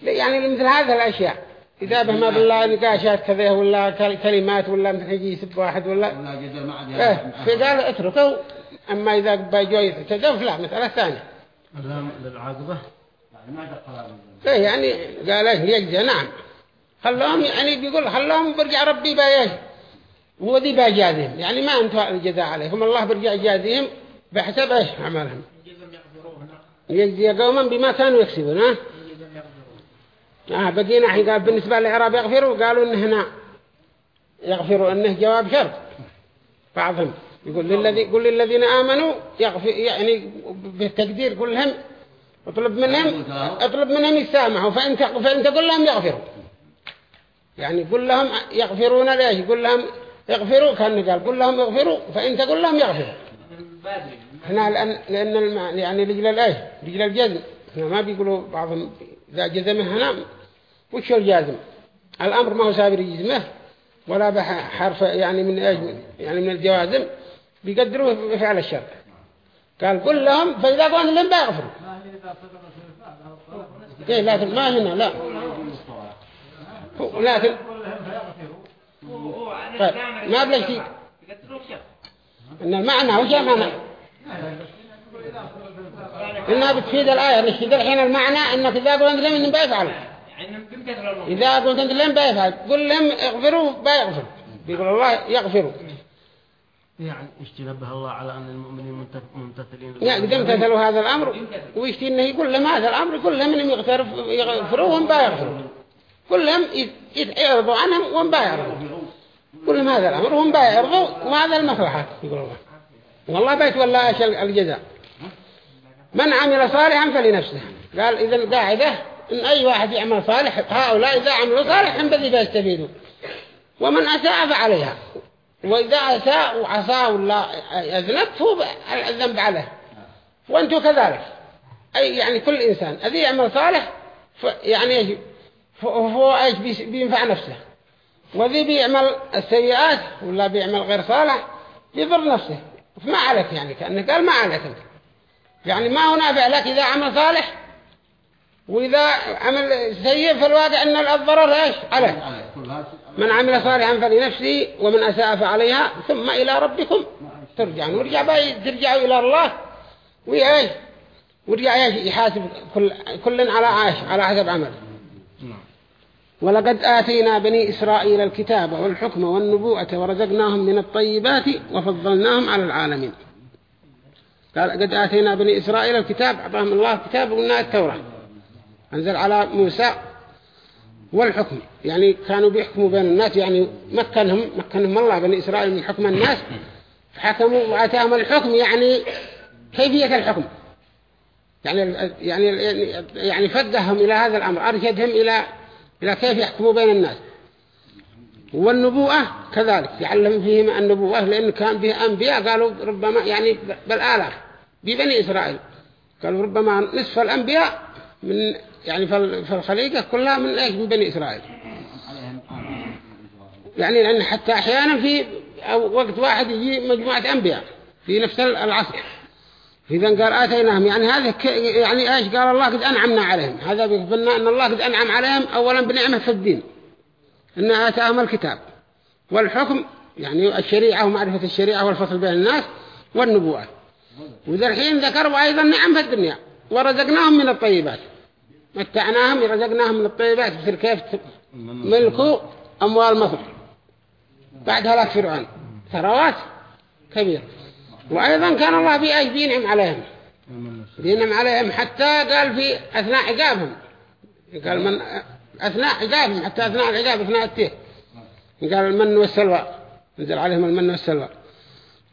يعني مثل هذه الأشياء. إذا بهما بالله نقاشات كذا ولا كلمات ولا مثل يجي يسب واحد ولا إيه فقال اتركوا أما إذا بيجوا يتجوف لا مسألة ثانية للعاقبة؟ إيه يعني قال إيه يجزى نعم. خلوهم يعني بيقول خلوهم برجع ربي بايش هو ذي باجازهم يعني ما أنت الجزاء عليهم. الله برجع جازهم بحسب إيش عملهم. يجزي قوما بما كانوا يكسبون ها؟ آه بقينا حين قال بالنسبة للعرب يغفروا قالوا إن هنا يغفروا إنه جواب شرط. بعضهم. يقول للذي يقول للذين آمنوا يعني بالتقدير كلهم اطلب منهم اطلب منهم يسامحوا فانت فانت قل لهم يغفروا. يعني قل لهم يغفرون ليش؟ قل لهم يغفروا كان قال قل لهم يغفروا فانت قل لهم يغفروا. هنا لأن لأن يعني رجل الإيه رجل الجزم. هنا ما بيقولوا بعضهم إذا جزمه هنا وش الجازم؟ الأمر ما هو سابر يجزمه ولا بحرف يعني من إيش؟ يعني من الجوازم. بيقدروه بفعل الشر. قال قل لهم فإذا قلنا لهم بيغفروا إيه لكن ما هنا لا. لكن طيب ما بلا شيء. إن المعنى وش المعنى إنها بتفيد الآية بتفيد الحين المعنى إنك إذا قلت لهم إنهم بيفعلوا. إذا قلت لهم بيفعل قل لهم اغفروا بيغفر. بيقول الله يغفروا يعني اشتنبه الله على أن المؤمنين ممتثلين يعني امتثلوا هذا الأمر ويشتي إنه يقول لهم هذا الأمر كلهم إنهم يغفروا وهم بيغفروا كلهم يعرضوا عنهم وهم بيعرضوا كلهم هذا الأمر وهم بيعرضوا وهذا المصلحة؟ يقول الله. والله بيتولى إيش الجزاء. من عمل صالحا فلنفسه. قال إذا القاعدة إن أي واحد يعمل صالح هؤلاء إذا عملوا صالحا بذي بيستفيدوا ومن أساء فعليها. وإذا أساء وعصى ولا أذنب فهو الذنب عليه. وأنتم كذلك. أي يعني كل إنسان الذي يعمل صالح يعني فهو إيش بينفع نفسه. وذي بيعمل السيئات ولا بيعمل غير صالح يضر نفسه. فما عليك يعني كأنه قال ما عليك أنت. يعني ما هو نافع لك إذا عمل صالح وإذا عمل سيء في الواقع أن الضرر إيش؟ عليك. من عمل صالحا فلنفسه ومن أساء فعليها ثم إلى ربكم ترجعون. ورجع بقى ترجعوا إلى الله. وإيش ورجع يحاسب كل, كل على عاش على حسب عمله. ولقد آتينا بني إسرائيل الكتاب والحكم والنبوءة ورزقناهم من الطيبات وفضلناهم على العالمين. قال قد آتينا بني إسرائيل الكتاب أعطاهم الله كتاب وقلنا التوراة. أنزل على موسى والحكم. يعني كانوا بيحكموا بين الناس يعني مكنهم مكنهم الله بني إسرائيل من حكم الناس فحكموا وآتاهم الحكم يعني كيفية الحكم؟ يعني يعني يعني فقههم إلى هذا الأمر أرشدهم إلى إلى كيف يحكموا بين الناس. والنبوءة كذلك يعلم فيهم النبوءة لأن كان به أنبياء قالوا ربما يعني بالآلاف ببني إسرائيل. قالوا ربما نصف الأنبياء من يعني في الخليقة كلها من إيش؟ من بني إسرائيل. يعني لأن حتى أحيانا في وقت واحد يجي مجموعة أنبياء في نفس العصر. إذا قال آتيناهم يعني هذا يعني إيش؟ قال الله قد أنعمنا عليهم. هذا بيقبلنا أن الله قد أنعم عليهم أولا بنعمة في الدين. أن آتاهم الكتاب. والحكم يعني الشريعة ومعرفة الشريعة والفصل بين الناس والنبوة. وذا الحين ذكروا أيضا نعم في الدنيا. ورزقناهم من الطيبات. متعناهم ورزقناهم من الطيبات مثل كيف ملكوا أموال مصر. بعد هلاك فرعون. ثروات كبيرة. وأيضا كان الله بأي بينعم عليهم. بينعم عليهم حتى قال في أثناء عقابهم. قال من أثناء عقابهم حتى أثناء العقاب أثناء التيه قال المن والسلوى. نزل عليهم المن والسلوى.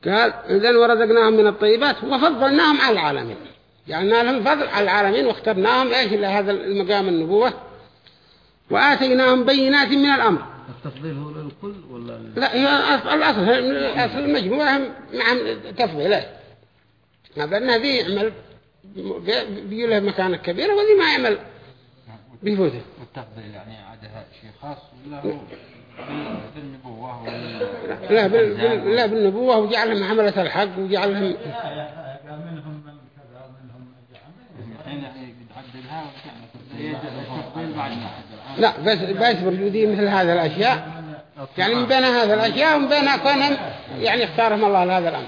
قال إذن ورزقناهم من الطيبات وفضلناهم على العالمين. جعلنا لهم فضل على العالمين واخترناهم إيش؟ لهذا المقام النبوة. وآتيناهم بينات من الأمر. التفضيل هو للكل ولا لا هي الأصل الأصل المجموعة مع تفضيل هذا أن هذه يعمل بيجي له مكانة كبيرة وذي ما يعمل بيفوته. التفضيل يعني عادها شيء خاص ولا هو بالنبوة لا بال... لا بالنبوة وجعلهم حملة الحق وجعلهم منهم من كذا منهم الحين يعدلها لا بس بس برجودي مثل هذه الأشياء. يعني من بين هذه الأشياء ومن بين كونهم يعني اختارهم الله لهذا الأمر.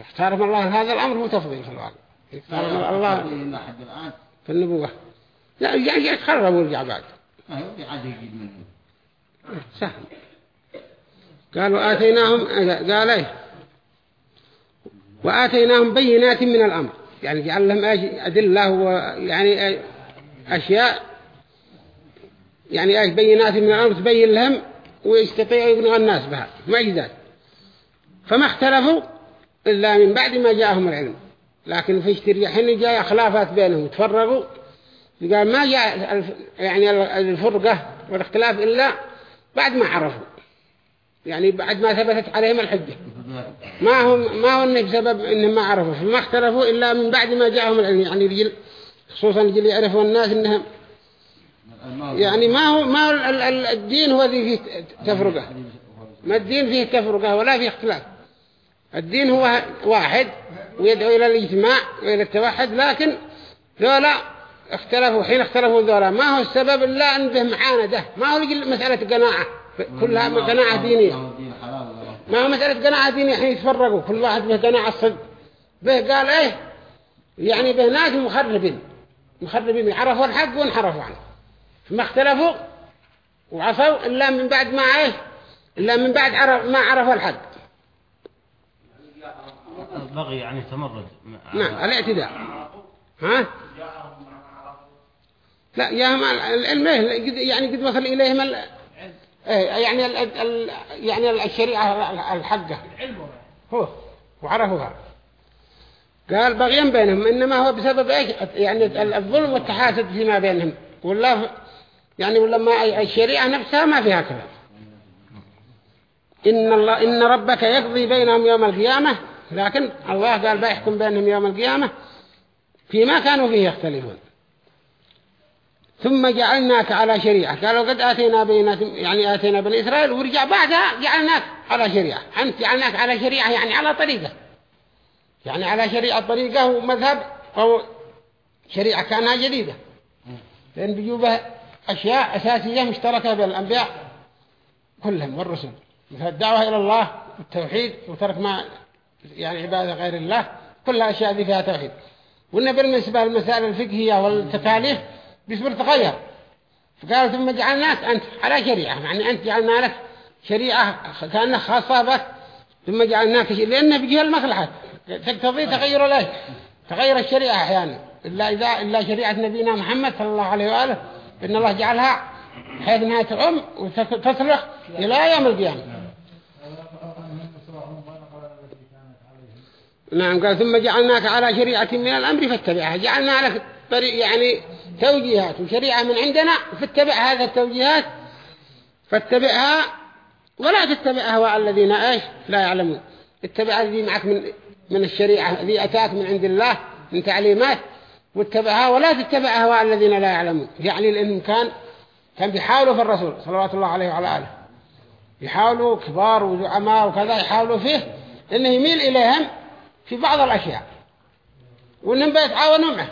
اختارهم الله لهذا الأمر هو تفضيل في الواقع اختارهم الله. في النبوة. لا يعني يتخرب ويرجع بعد. سهل. قالوا آتيناهم قال إيه؟ وآتيناهم بينات من الأمر. يعني جعل لهم أدلة ويعني أشياء يعني إيش؟ بينات من الأمر تبين لهم ويستطيعوا يبنوا الناس بها معجزات. فما اختلفوا إلا من بعد ما جاءهم العلم. لكن في اشتري حين جاء خلافات بينهم تفرقوا. قال ما جاء يعني الفرقة والاختلاف إلا بعد ما عرفوا. يعني بعد ما ثبتت عليهم الحجة. ما هم ما هو بسبب إنهم ما عرفوا فما اختلفوا إلا من بعد ما جاءهم العلم يعني رجل خصوصا رجل يعرفوا الناس إنهم يعني ما هو ما هو الدين هو ذي فيه تفرقة. ما الدين فيه تفرقة ولا فيه اختلاف. الدين هو واحد ويدعو إلى الاجتماع وإلى التوحد لكن ذولا اختلفوا حين اختلفوا ذولا ما هو السبب إلا أن به معاندة ما هو مسألة قناعة كلها قناعة دينية. ما هو مسألة قناعة دينية؟ حين يتفرقوا. كل واحد به قناعة الصدق. به قال إيه؟ يعني به ناس مخربين. مخربين. يعرفوا الحق وانحرفوا عنه. ما اختلفوا وعصوا إلا من بعد ما عايش إلا من بعد عرف ما عرفوا الحق. بغي يعني تمرد. نعم الاعتداء. ها؟ لا يا ما العلم يعني قد وصل إليهم. يعني ال... ال... يعني الشريعة الحقة. هو. وعرفوها قال بغيا بينهم إنما هو بسبب إيش؟ يعني الظلم والتحاسد فيما بينهم. والله يعني ولما الشريعة نفسها ما فيها كلام إن الله إن ربك يقضي بينهم يوم القيامة لكن الله قال بيحكم بينهم يوم القيامة فيما كانوا فيه يختلفون. ثم جعلناك على شريعة. قالوا قد آتينا بينات يعني آتينا بني إسرائيل ورجع بعدها جعلناك على شريعة. أنت جعلناك على شريعة يعني على طريقة. يعني على شريعة طريقة ومذهب أو شريعة كأنها جديدة. لأن بيجوبه أشياء أساسية مشتركة بين الأنبياء كلهم والرسل. مثل الدعوة إلى الله والتوحيد وترك ما يعني عبادة غير الله كلها أشياء دي فيها توحيد. وإن بالنسبة للمسائل الفقهية والتكاليف بيصبر تغير فقال ثم جعلناك أنت على شريعة يعني أنت جعلنا لك شريعة كأنها خاصة بك ثم جعلناك لأنه بيجيها المصلحة. تقتضي تغير له تغير الشريعة أحيانا. إلا إذا إلا شريعة نبينا محمد صلى الله عليه وآله إن الله جعلها حيث أنها تعم وتصلح إلى يوم القيامة. نعم قال ثم جعلناك على شريعة من الأمر فاتبعها. جعلنا لك طريق يعني توجيهات وشريعة من عندنا فاتبع هذه التوجيهات فاتبعها ولا تتبع أهواء الذين إيش لا يعلمون. اتبع الذي معك من من الشريعة الذي أتاك من عند الله من تعليمات واتبعها ولا تتبع أهواء الذين لا يعلمون. يعني لأنهم كان كان بيحاولوا في الرسول صلوات الله عليه وعلى آله يحاولوا كبار وزعماء وكذا يحاولوا فيه إنه يميل إليهم في بعض الأشياء. وإنهم بيتعاونوا معه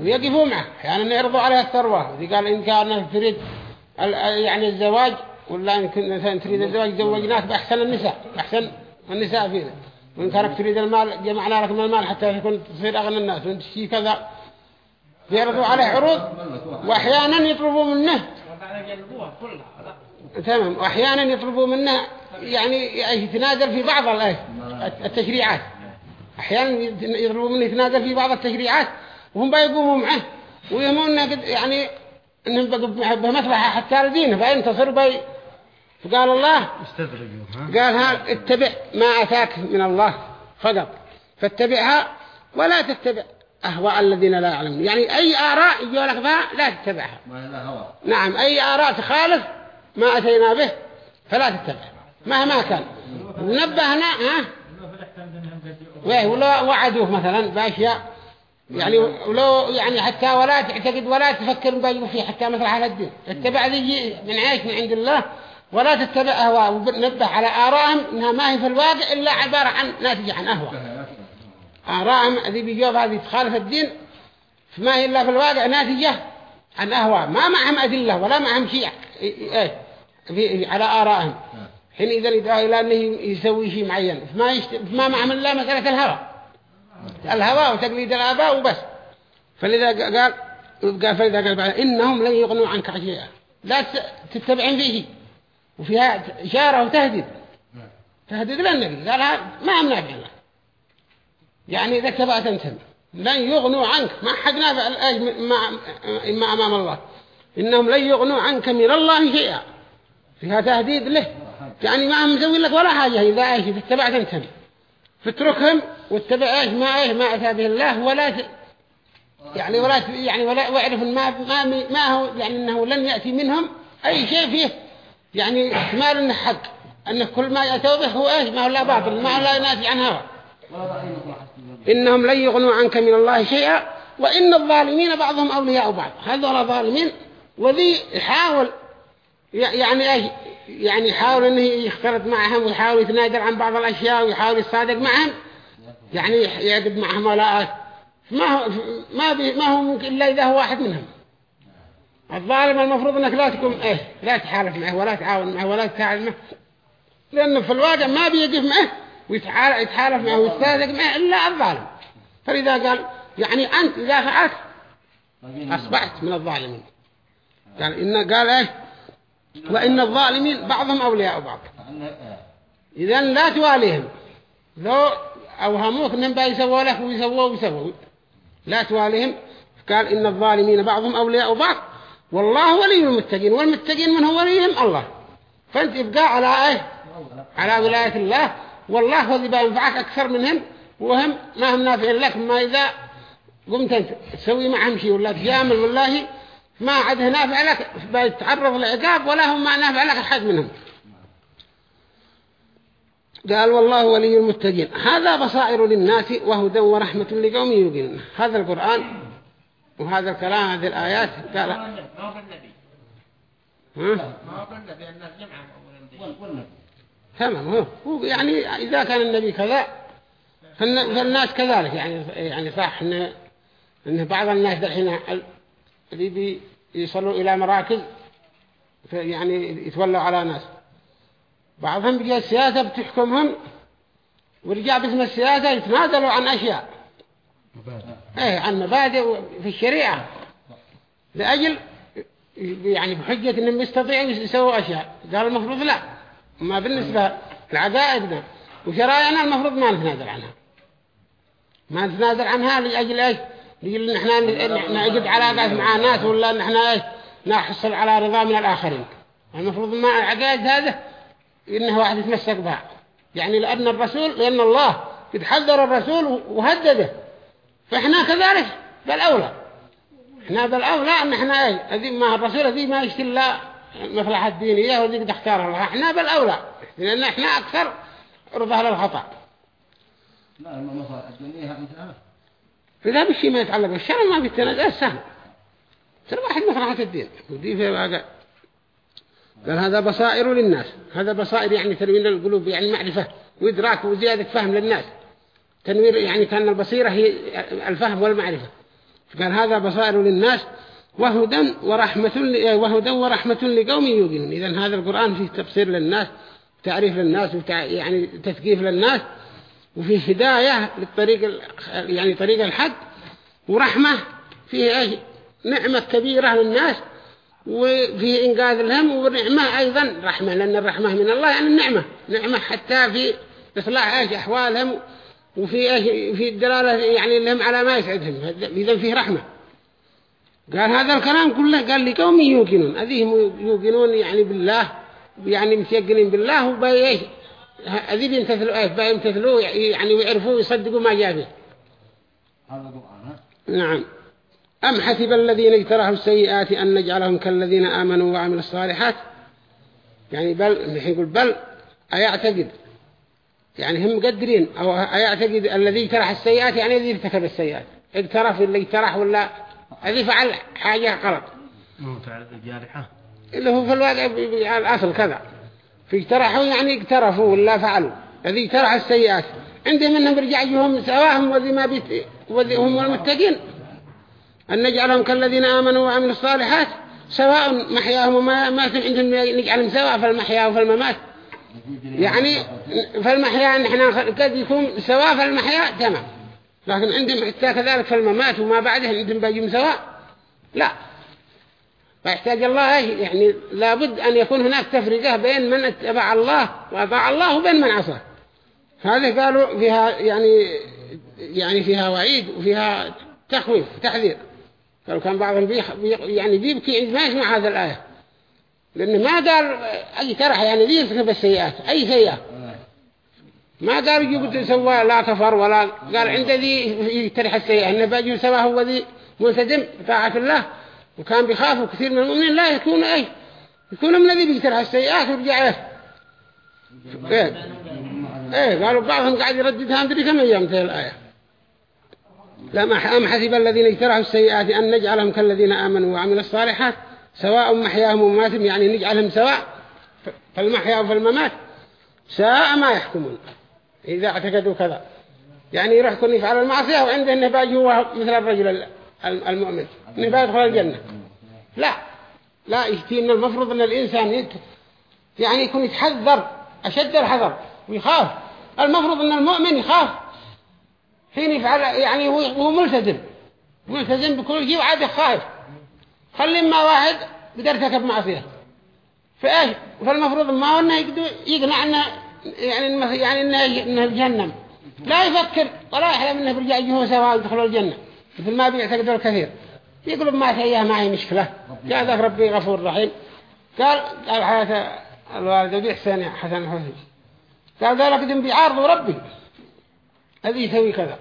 ويقفوا معه. يعني يرضوا عليه الثروة. وذي قال إن كان تريد يعني الزواج ولا إن كنت تريد الزواج زوجناك بأحسن النساء أحسن النساء فيه وإن كانك تريد المال جمعنا لك من المال حتى يكون تصير أغنى الناس. وإنت شيء كذا. يرضوا عليه عروض وأحيانا يطلبوا منه. تمام. وأحيانا يطلبوا منه يعني يتنازل في بعض التشريعات. أحيانا يطلبوا منه يتنازل في بعض التشريعات وهم بيقوموا معه ويهمون يعني إنهم بقوا حتى لدينه فينتصر بي فقال الله قال ها اتبع ما أتاك من الله فقط فاتبعها ولا تتبع أهواء الذين لا يعلمون. يعني أي آراء يجوا لك بها لا تتبعها. نعم أي آراء تخالف ما أتينا به فلا تتبعها مهما كان. ونبهنا ها؟ ولو وعدوه مثلا بأشياء يعني ولو يعني حتى ولا تعتقد ولا تفكر بأيه فيه حتى مثل على الدين. اتبع ذي من عيش من عند الله ولا تتبع أهواء ونبه على آرائهم إنها ما هي في الواقع إلا عبارة عن ناتجة عن أهواء آرائهم ذي بيجوب هذه تخالف الدين فما هي إلا في الواقع ناتجة عن أهواء ما معهم أدلة ولا معهم شيء إيه في على آرائهم. حين إذا يدعى إلى أنه يسوي شيء معين فما, يشت... فما معهم إلا مسألة الهوى. الهوى وتقليد الآباء وبس. فلذا قال قال فلذا قال بعد إنهم لن يغنوا عنك شيئا. لا تتبعين فيه وفيها إشارة وتهديد. تهديد للنبي. قال ما أمنع بالله. يعني إذا تبعت أنت. لن يغنوا عنك. ما حد نافع ما أمام الله. إنهم لن يغنوا عنك من الله شيئا. فيها تهديد له. يعني ما هم مسوي لك ولا حاجة إذا إيش؟ اتبعت أنت. فاتركهم واتبع إيش؟ ما إيش؟ ما أتى به الله ولا ت... يعني ولا ت... يعني ولا واعرف ما ما ما هو يعني إنه لن يأتي منهم أي شيء فيه. يعني احتمال إنه حق أن كل ما يأتوا به هو إيش؟ ما هو لا باطل ما هو لا ينافي عن هوا إنهم لن يغنوا عنك من الله شيئا وإن الظالمين بعضهم أولياء بعض. هذول ظالمين وذي يحاول يعني إيش؟ يعني يحاول إنه يختلط معهم ويحاول يتنادر عن بعض الأشياء ويحاول يصادق معهم. يعني يقد معهم ولاءات. ما هو ما بي ما هو ممكن إلا إذا هو واحد منهم. الظالم المفروض إنك لا تكون إيه لا تحالف معه ولا تعاون معه ولا تساعد معه. لأنه في الواقع ما بيقف معه ويتحالف معه ويتصادق معه إلا الظالم. فلذا قال يعني أنت إذا فعلت أصبحت من الظالمين. قال ان قال إيه وإن الظالمين بعضهم أولياء بعض. إذا لا تواليهم. لو أوهموك أنهم بيسووا لك ويسووا ويسووا. لا تواليهم. قال إن الظالمين بعضهم أولياء بعض. والله ولي المتقين. والمتقين من هو وليهم؟ الله. فأنت يبقى على إيه؟ على ولاية الله. والله هو اللي بينفعك أكثر منهم. وهم ما هم نافعين لك. ما إذا قمت أنت تسوي معهم شيء ولا تجامل والله ما عاد نافع لك بيتعرض لعقاب ولا هم ما نافع لك أحد منهم. قال والله ولي المتقين. هذا بصائر للناس وهدى ورحمة لقوم يوقنون هذا القرآن وهذا الكلام هذه الآيات قال ما هو بالنبي ها؟ ما هو بالنبي الناس أولا تمام هو هو يعني إذا كان النبي كذا فالن- فالناس كذلك. يعني يعني صح إن إن بعض الناس الحين اللي بي يصلوا إلى مراكز يعني يتولوا على ناس. بعضهم بيجي السياسة بتحكمهم ورجع باسم السياسة يتنازلوا عن أشياء. إيه عن مبادئ في الشريعة. لأجل يعني بحجة إنهم يستطيعوا يسووا أشياء. قال المفروض لا. ما بالنسبة لعقائدنا وشرائعنا المفروض ما نتنازل عنها. ما نتنازل عنها لأجل إيش؟ لأجل ان إحنا نعقد علاقات مع ناس ولا ان إحنا إيش؟ نحصل على رضا من الآخرين. المفروض ما العقائد هذا إنه واحد يتمسك بها. يعني لأن الرسول لأن الله قد حذر الرسول وهدده. فإحنا كذلك بالأولى إحنا بالأولى أن إحنا إيه هذه ما الرسول هذه ما يشتري لا مصلحة دينية وذي قد اختارها. الله إحنا بالأولى لأن إحنا أكثر رضا للخطأ. لا المصالح الدينية مثلها فإذا بالشيء ما يتعلق بالشرع ما بيتنازل سهل. ترى واحد مصلحة الدين ودي في واقع قال هذا بصائر للناس. هذا بصائر يعني تنوير القلوب يعني معرفة وإدراك وزيادة فهم للناس. تنوير يعني كأن البصيرة هي الفهم والمعرفة. قال هذا بصائر للناس وهدى ورحمة ل- وهدى ورحمة لقوم يوقنون إذن هذا القرآن فيه تبصير للناس تعريف للناس وتع... يعني تثقيف للناس. وفيه هداية للطريق يعني طريق الحق ورحمة فيه نعمة كبيرة للناس وفيه إنقاذ لهم ونعمة أيضا رحمة لأن الرحمة من الله يعني النعمة نعمة حتى في إصلاح إيش أحوالهم وفي إيش في الدلالة يعني لهم على ما يسعدهم إذا فيه رحمة. قال هذا الكلام كله قال لقوم يوقنون هذه يوقنون يعني بالله يعني متيقنين بالله وبأي هذه بيمتثلوا إيش بيمتثلوا يعني ويعرفوا ويصدقوا ما جاء به. هذا القرآن نعم. أم حسب الذين اجترحوا السيئات أن نجعلهم كالذين آمنوا وعملوا الصالحات؟ يعني بل يقول بل أيعتقد؟ يعني هم مقدرين أو أيعتقد الذي اجترح السيئات؟ يعني الذي ارتكب السيئات اقترف اللي اجترح ولا؟ الذي فعل حاجة غلط. مو فعل الجارحة اللي هو في الواقع على الأصل كذا. في اقترحوا يعني اقترفوا ولا فعلوا؟ الذي اقترح السيئات. عندهم أنهم برجع يجوهم سواهم وذي ما بيت وذي هم المتقين. أن نجعلهم كالذين آمنوا وعملوا الصالحات سواء محياهم ومماتهم عندهم نجعلهم سواء في المحيا وفي الممات يعني في المحيا نحن قد يكون سواء في المحيا تمام. لكن عندهم حتى كذلك في الممات وما بعده عندهم باجيهم سواء. لا. فيحتاج الله؟ يعني لابد أن يكون هناك تفرقة بين من اتبع الله وأطاع الله وبين من عصاه. هذه قالوا فيها يعني يعني فيها وعيد وفيها تخويف تحذير قالوا كان بعضهم بيخ بي يعني بيبكي عند ما يسمع هذا الآية. لأنه ما قال أي ترح يعني ذي يرتكب السيئات أي سيئة ما قال يجب تسوى لا كفر ولا قال عند ذي يترح السيئة إنه باجي سواه هو ذي ملتزم بطاعة الله. وكان بيخافوا كثير من المؤمنين لا يكون أي يكون من الذي بيترح السيئات ويرجع له إيه. إيه قالوا بعضهم قاعد يرددها مدري كم أيام مثل الآية. لما أم حسب الذين اجترحوا السيئات أن نجعلهم كالذين آمنوا وعملوا الصالحات سواء محياهم ومماتهم يعني نجعلهم سواء في المحيا وفي الممات ساء ما يحكمون. إذا اعتقدوا كذا. يعني يروح كل يفعل المعصية وعنده النباج هو مثل الرجل المؤمن. نباج يدخل الجنة. لا. لا يشتين المفروض أن الإنسان يت... يعني يكون يتحذر أشد الحذر ويخاف. المفروض أن المؤمن يخاف. حين يفعل يعني هو هو ملتزم. ملتزم بكل شيء وعاد خايف. خلي ما واحد بدر معصية. فإيش؟ فالمفروض ما هو إنه يقنع انه يعني يعني انه إنه الجنة لا يفكر. ولا يحلم انه برجع يجيه سواء يدخلوا الجنة. مثل ما بيعتقدوا الكثير يقولوا ما ما هي مشكلة. قال ذاك ربي غفور رحيم. قال قال حياة الوالد بإحسان حسن الحسن قال ذلك دم بيعارضوا ربي. هذه يسوي كذا.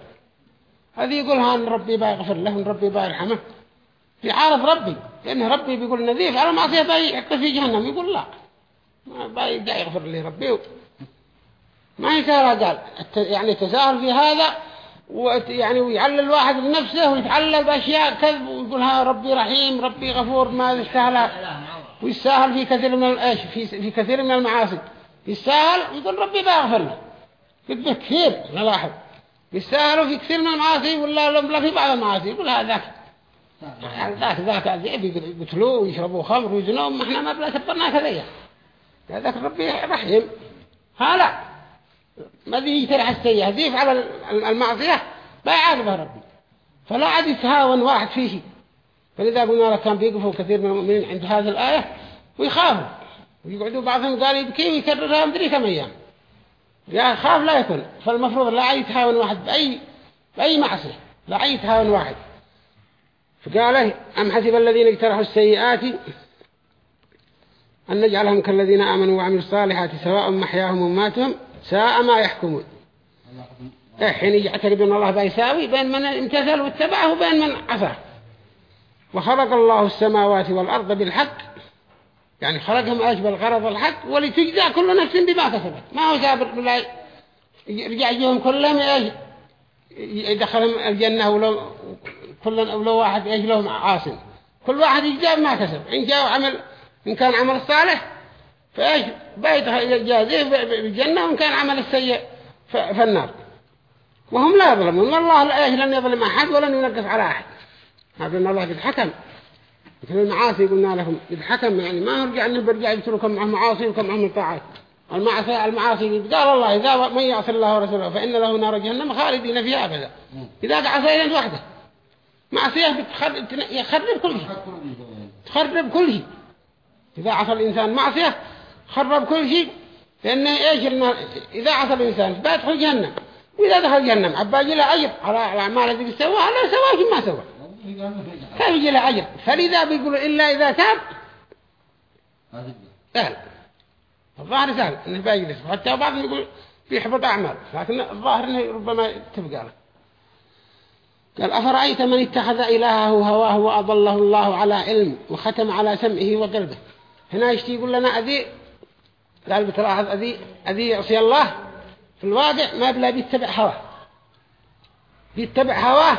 هذه يقول هان ربي بيغفر له ربي بيرحمه يعارض ربي. لأن ربي بيقول نذيف على معصية بيحط في جهنم. يقول لا. ما بيرجع يغفر لي ربي. ما يسهل قال يعني التساهل في هذا وت- يعني ويعلل الواحد بنفسه ويتعلل بأشياء. كذب ويقول ها ربي رحيم ربي غفور ما يستاهلها ويستاهل في كثير من الايش في في كثير من المعاصي. يستاهل ويقول ربي بيغفر له. قد كثير نلاحظ يستاهلوا في كثير من المعاصي ولا لا في بعض المعاصي. يقول هذاك. ذاك ذاك ذئب يقتلوه ويشربوا خمر ويزنوا ما إحنا ما بلا سبرنا كذا. هذاك ربي رحيم. هلا ما ذي يترح السيئة ذي يفعل المعصية. بيعاقبها ربي. فلا عاد يتهاون واحد فيه. فلذا قلنا لك كان بيقفوا كثير من المؤمنين عند هذه الآية ويخافوا ويقعدوا بعضهم قال يبكي ويكررها مدري كم أيام. يا خاف لا يكون. فالمفروض لا عاد يتهاون واحد بأي بأي معصية. لا عاد يتهاون واحد. فقال أم حسب الذين اجترحوا السيئات أن نجعلهم كالذين آمنوا وعملوا الصالحات سواء محياهم وماتهم ساء ما يحكمون. حين يعتقدون الله بيساوي بين من امتثل واتبعه وبين من عصاه وخلق الله السماوات والأرض بالحق. يعني خلقهم أيش بالغرض الحق؟ ولتجزى كل نفس بما كسبت. ما هو سابر بلا يرجع يجيهم كلهم يدخلهم الجنة ولو كل ولو واحد إيش لهم عاصم. كل واحد يجزى ما كسب. إن جاء عمل إن كان عمل صالح فايش؟ بيدخل يجازيه بالجنة وإن كان عمل السيء ف- في النار وهم لا يظلمون. والله لا إيش لن يظلم أحد ولن ينقص على أحد. هذا إن الله قد حكم. مثل المعاصي قلنا لهم قد حكم يعني ما يرجع أن برجع يبتلوا كم معهم معاصي وكم معهم طاعات المعاصي المعاصي قال الله إذا من يعصي الله ورسوله فإن له نار جهنم خالدين فيها أبدا. إذا عصيت أنت وحده. معصية يخرب كل شيء. تخرب كل شيء. إذا عصى الإنسان معصية خرب كل شيء. لأن إيش إذا عصى الإنسان بيدخل جهنم. وإذا دخل جهنم عباجي له أجر. على الأعمال التي سواها لا سواش ما سوى. كيف يجي له أجر؟ فلذا بيقولوا إلا إذا تاب. سهل. الظاهر سهل. إنه بيجلس حتى بعضهم يقول بيحبط أعمال. لكن الظاهر إنه ربما تبقى له. قال أفرأيت من اتخذ إلهه هواه وأضله الله على علم وختم على سمعه وقلبه؟ هنا يشتي يقول لنا أذي قال بتلاحظ أذي أذي يعصي الله في الواقع ما بلا بيتبع هواه. بيتبع هواه.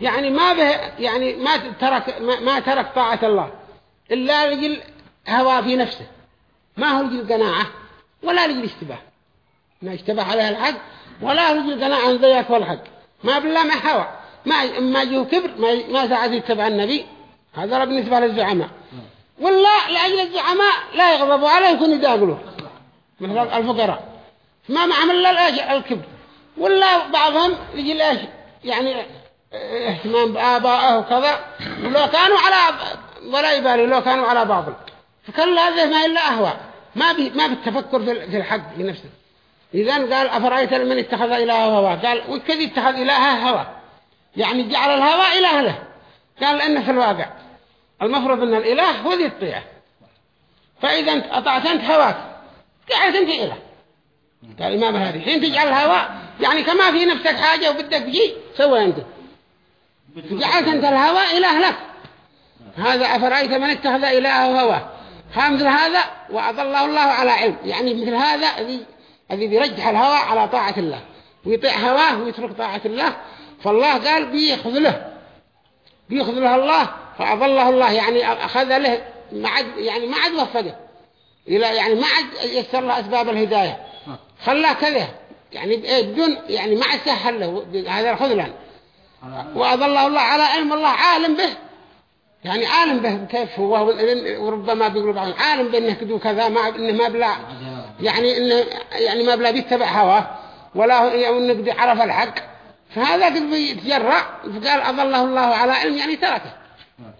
يعني ما به يعني ما ترك ما, ترك طاعة الله. إلا لجل هواه في نفسه. ما هو لجل قناعة؟ ولا لجل اشتباه. ما اشتبه عليه الحق ولا لجل قناعة ذيك والحق ما بالله ما هوى. ما ما جه كبر ما ما ساعد يتبع النبي. هذا بالنسبة للزعماء. ولا لأجل الزعماء لا يغضبوا عليه يكون يداقلوه مثل الفقراء. ما معهم إلا الكبر. ولا بعضهم يجي الأش يعني آه، اهتمام بآبائه وكذا. ولو كانوا على ولا يبالي لو كانوا على باطل. فكل هذا ما إلا أهواء. ما بي ما بالتفكر في ال- في الحق لنفسه إذا قال أفرأيت من اتخذ إلهه هواه؟ قال وكذا اتخذ إلهه هواه؟ يعني جعل الهوى إله له. قال لأنه في الواقع. المفروض أن الإله هو ذي الطيعة. فإذا أنت أطعت أنت هواك. جعلت أنت إله. قال الإمام الهادي حين تجعل الهوى يعني كما في نفسك حاجة وبدك بشيء سوى أنت. جعلت أنت الهوى إله لك. هذا أفرأيت من اتخذ إلهه هواه؟ مثل هذا؟ وأضله الله على علم. يعني مثل هذا الذي بيرجح الهوى على طاعة الله. ويطيع هواه ويترك طاعة الله. فالله قال بيأخذ له بيأخذ له الله فأضله الله يعني أخذ له ما عاد يعني ما عاد وفقه. إلى يعني ما عاد يسر له أسباب الهداية. خلاه كذا. يعني بإيه بدون يعني ما عاد سهل له. هذا الخذلان وأضله الله على علم الله عالم به. يعني عالم به كيف هو. وربما بيقولوا بعضهم عالم بأنه كذو كذا ما إنه ما بلا يعني إنه يعني ما بلا بيتبع هواه. ولا يعني قد عرف الحق. فهذا قد بيتجرع فقال أضله الله على علم يعني تركه.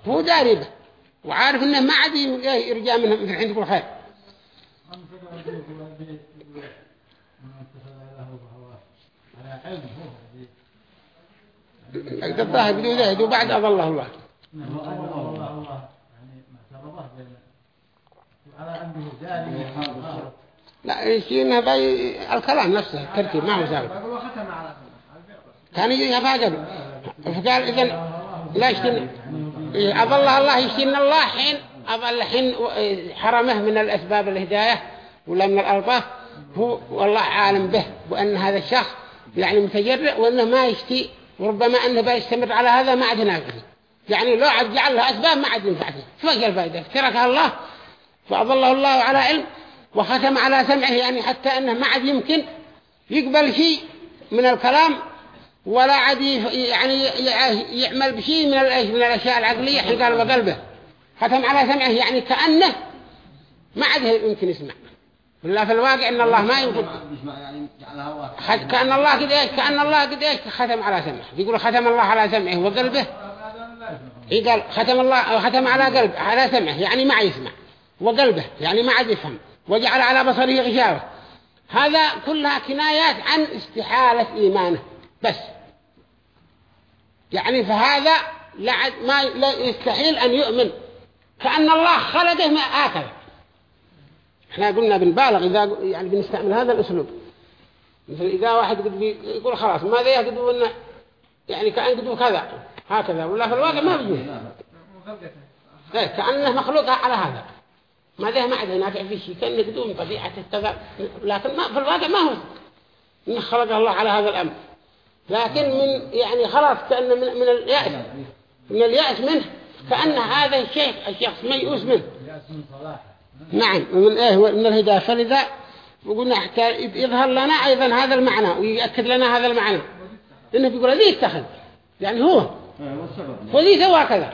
هو داري به. وعارف إنه ما عاد يرجع منه مثل الحين تقول خير بدون ذهد وبعد أضله الله لا يصير باي الكلام نفسه الترتيب ما هو ثابت كان يجي قبل فقال إذن لا يشتن أضل الله يشتن الله حين أضل حين حرمه من الأسباب الهداية ولا من الألطاف. هو والله عالم به وأن هذا الشخص يعني متجرئ وأنه ما يشتي وربما أنه بيستمر على هذا ما عاد نافعه يعني لو عاد جعل لها أسباب ما عاد ينفعه فوق الفائدة؟ تركها الله فأضله الله على علم وختم على سمعه يعني حتى أنه ما عاد يمكن يقبل شيء من الكلام ولا عاد يعني يعمل بشيء من من الأشياء العقلية حين قال وقلبه ختم على سمعه يعني كأنه ما عاد يمكن يسمع. ولا في الواقع إن الله ما يمكن. كأن الله قد إيش كأن الله قد إيش ختم على سمعه. يقول ختم الله على سمعه وقلبه. يقال ختم الله ختم على قلب على سمعه يعني ما يسمع. وقلبه يعني ما عاد يفهم. وجعل على بصره غشاوة. هذا كلها كنايات عن استحالة إيمانه. بس. يعني فهذا ما لا يستحيل أن يؤمن. كأن الله خلقه ما آكل إحنا قلنا بنبالغ إذا يعني بنستعمل هذا الأسلوب. مثل إذا واحد قد يقول خلاص ماذا يقدوا إنه يعني كأن قدوا كذا هكذا. ولا في الواقع ما بيجوز. إيه كأنه مخلوق على هذا. ما ذا ما عاد نافع في شيء كأنه قدوا من طبيعة كذا. لكن ما في الواقع ما هو. إن خلق الله على هذا الأمر. لكن من يعني خلاص كأنه من, من اليأس. من اليأس منه. كأن هذا الشيء الشخص ميؤوس منه. نعم. من إيه؟ من الهداية. فلذا وقلنا حتى يظهر لنا أيضا هذا المعنى ويأكد لنا هذا المعنى. إنه بيقول ذي اتخذ. يعني هو. وذي سوى كذا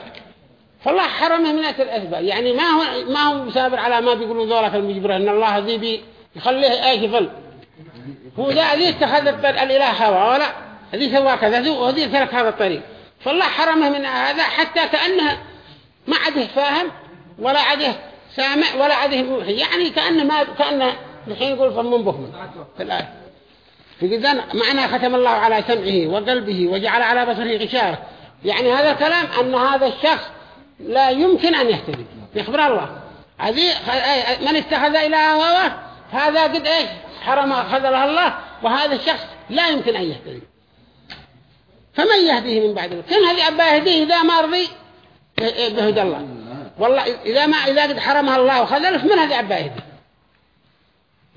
فالله حرمه من الاسباب يعني ما هو ما هو مسابر على ما بيقولوا ذولك المجبرة. إن الله ذي بي يخليه إيش يظل هو ذا ذي اتخذ الإله هوا ولا ذي سوى كذا وذي ترك هذا الطريق. فالله حرمه من هذا حتى كأنه ما عده فاهم ولا عده سامع ولا عده يعني كأنه ما كأنه الحين يقول فمن بهم. في الآية. فإذا معنى ختم الله على سمعه وقلبه وجعل على بصره غشاوة. يعني هذا الكلام أن هذا الشخص لا يمكن أن يهتدي. يخبر الله. هذه من اتخذ إله هواه هذا قد إيش؟ حرم خذله الله وهذا الشخص لا يمكن أن يهتدي. فمن يهديه من بعد الله كم هذه أبا يهديه إذا ما رضي؟ بهدى الله. والله إذا ما إذا قد حرمها الله وخذلف من هذه أبا يهديه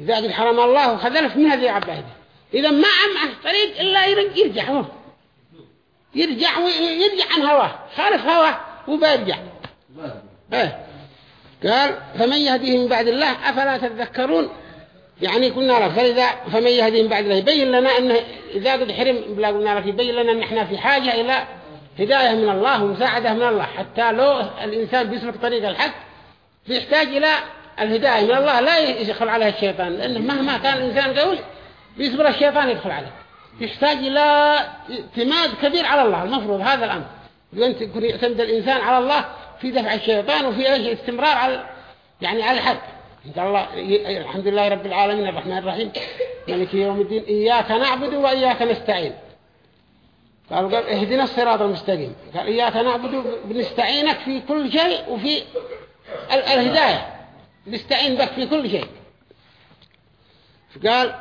إذا قد حرم الله وخذلف من هذه أبا يهديه إذا ما عم طريق إلا يرجع هو. يرجع ويرجع عن هواه. خالف هواه وبيرجع إيه. قال فمن يهديه من بعد الله أفلا تذكرون؟ يعني قلنا لك فإذا فمن يهديه من بعد الله يبين لنا أنه إذا قد حرم بلا قلنا لك يبين لنا أن إحنا في حاجة إلى هداية من الله ومساعدة من الله. حتى لو الإنسان بيسلك طريق الحق بيحتاج إلى الهداية من الله لا يدخل عليه الشيطان لأنه مهما كان الإنسان قوي بيصبر الشيطان يدخل عليه. يحتاج إلى اعتماد كبير على الله المفروض هذا الأمر. يعتمد الإنسان على الله في دفع الشيطان وفي استمرار على يعني على الحق. الله الحمد لله رب العالمين الرحمن الرحيم. مالك يوم الدين. إياك نعبد وإياك نستعين. قال قال اهدنا الصراط المستقيم. قال إياك نعبد بنستعينك في كل شيء وفي الهداية. نستعين بك في كل شيء. قال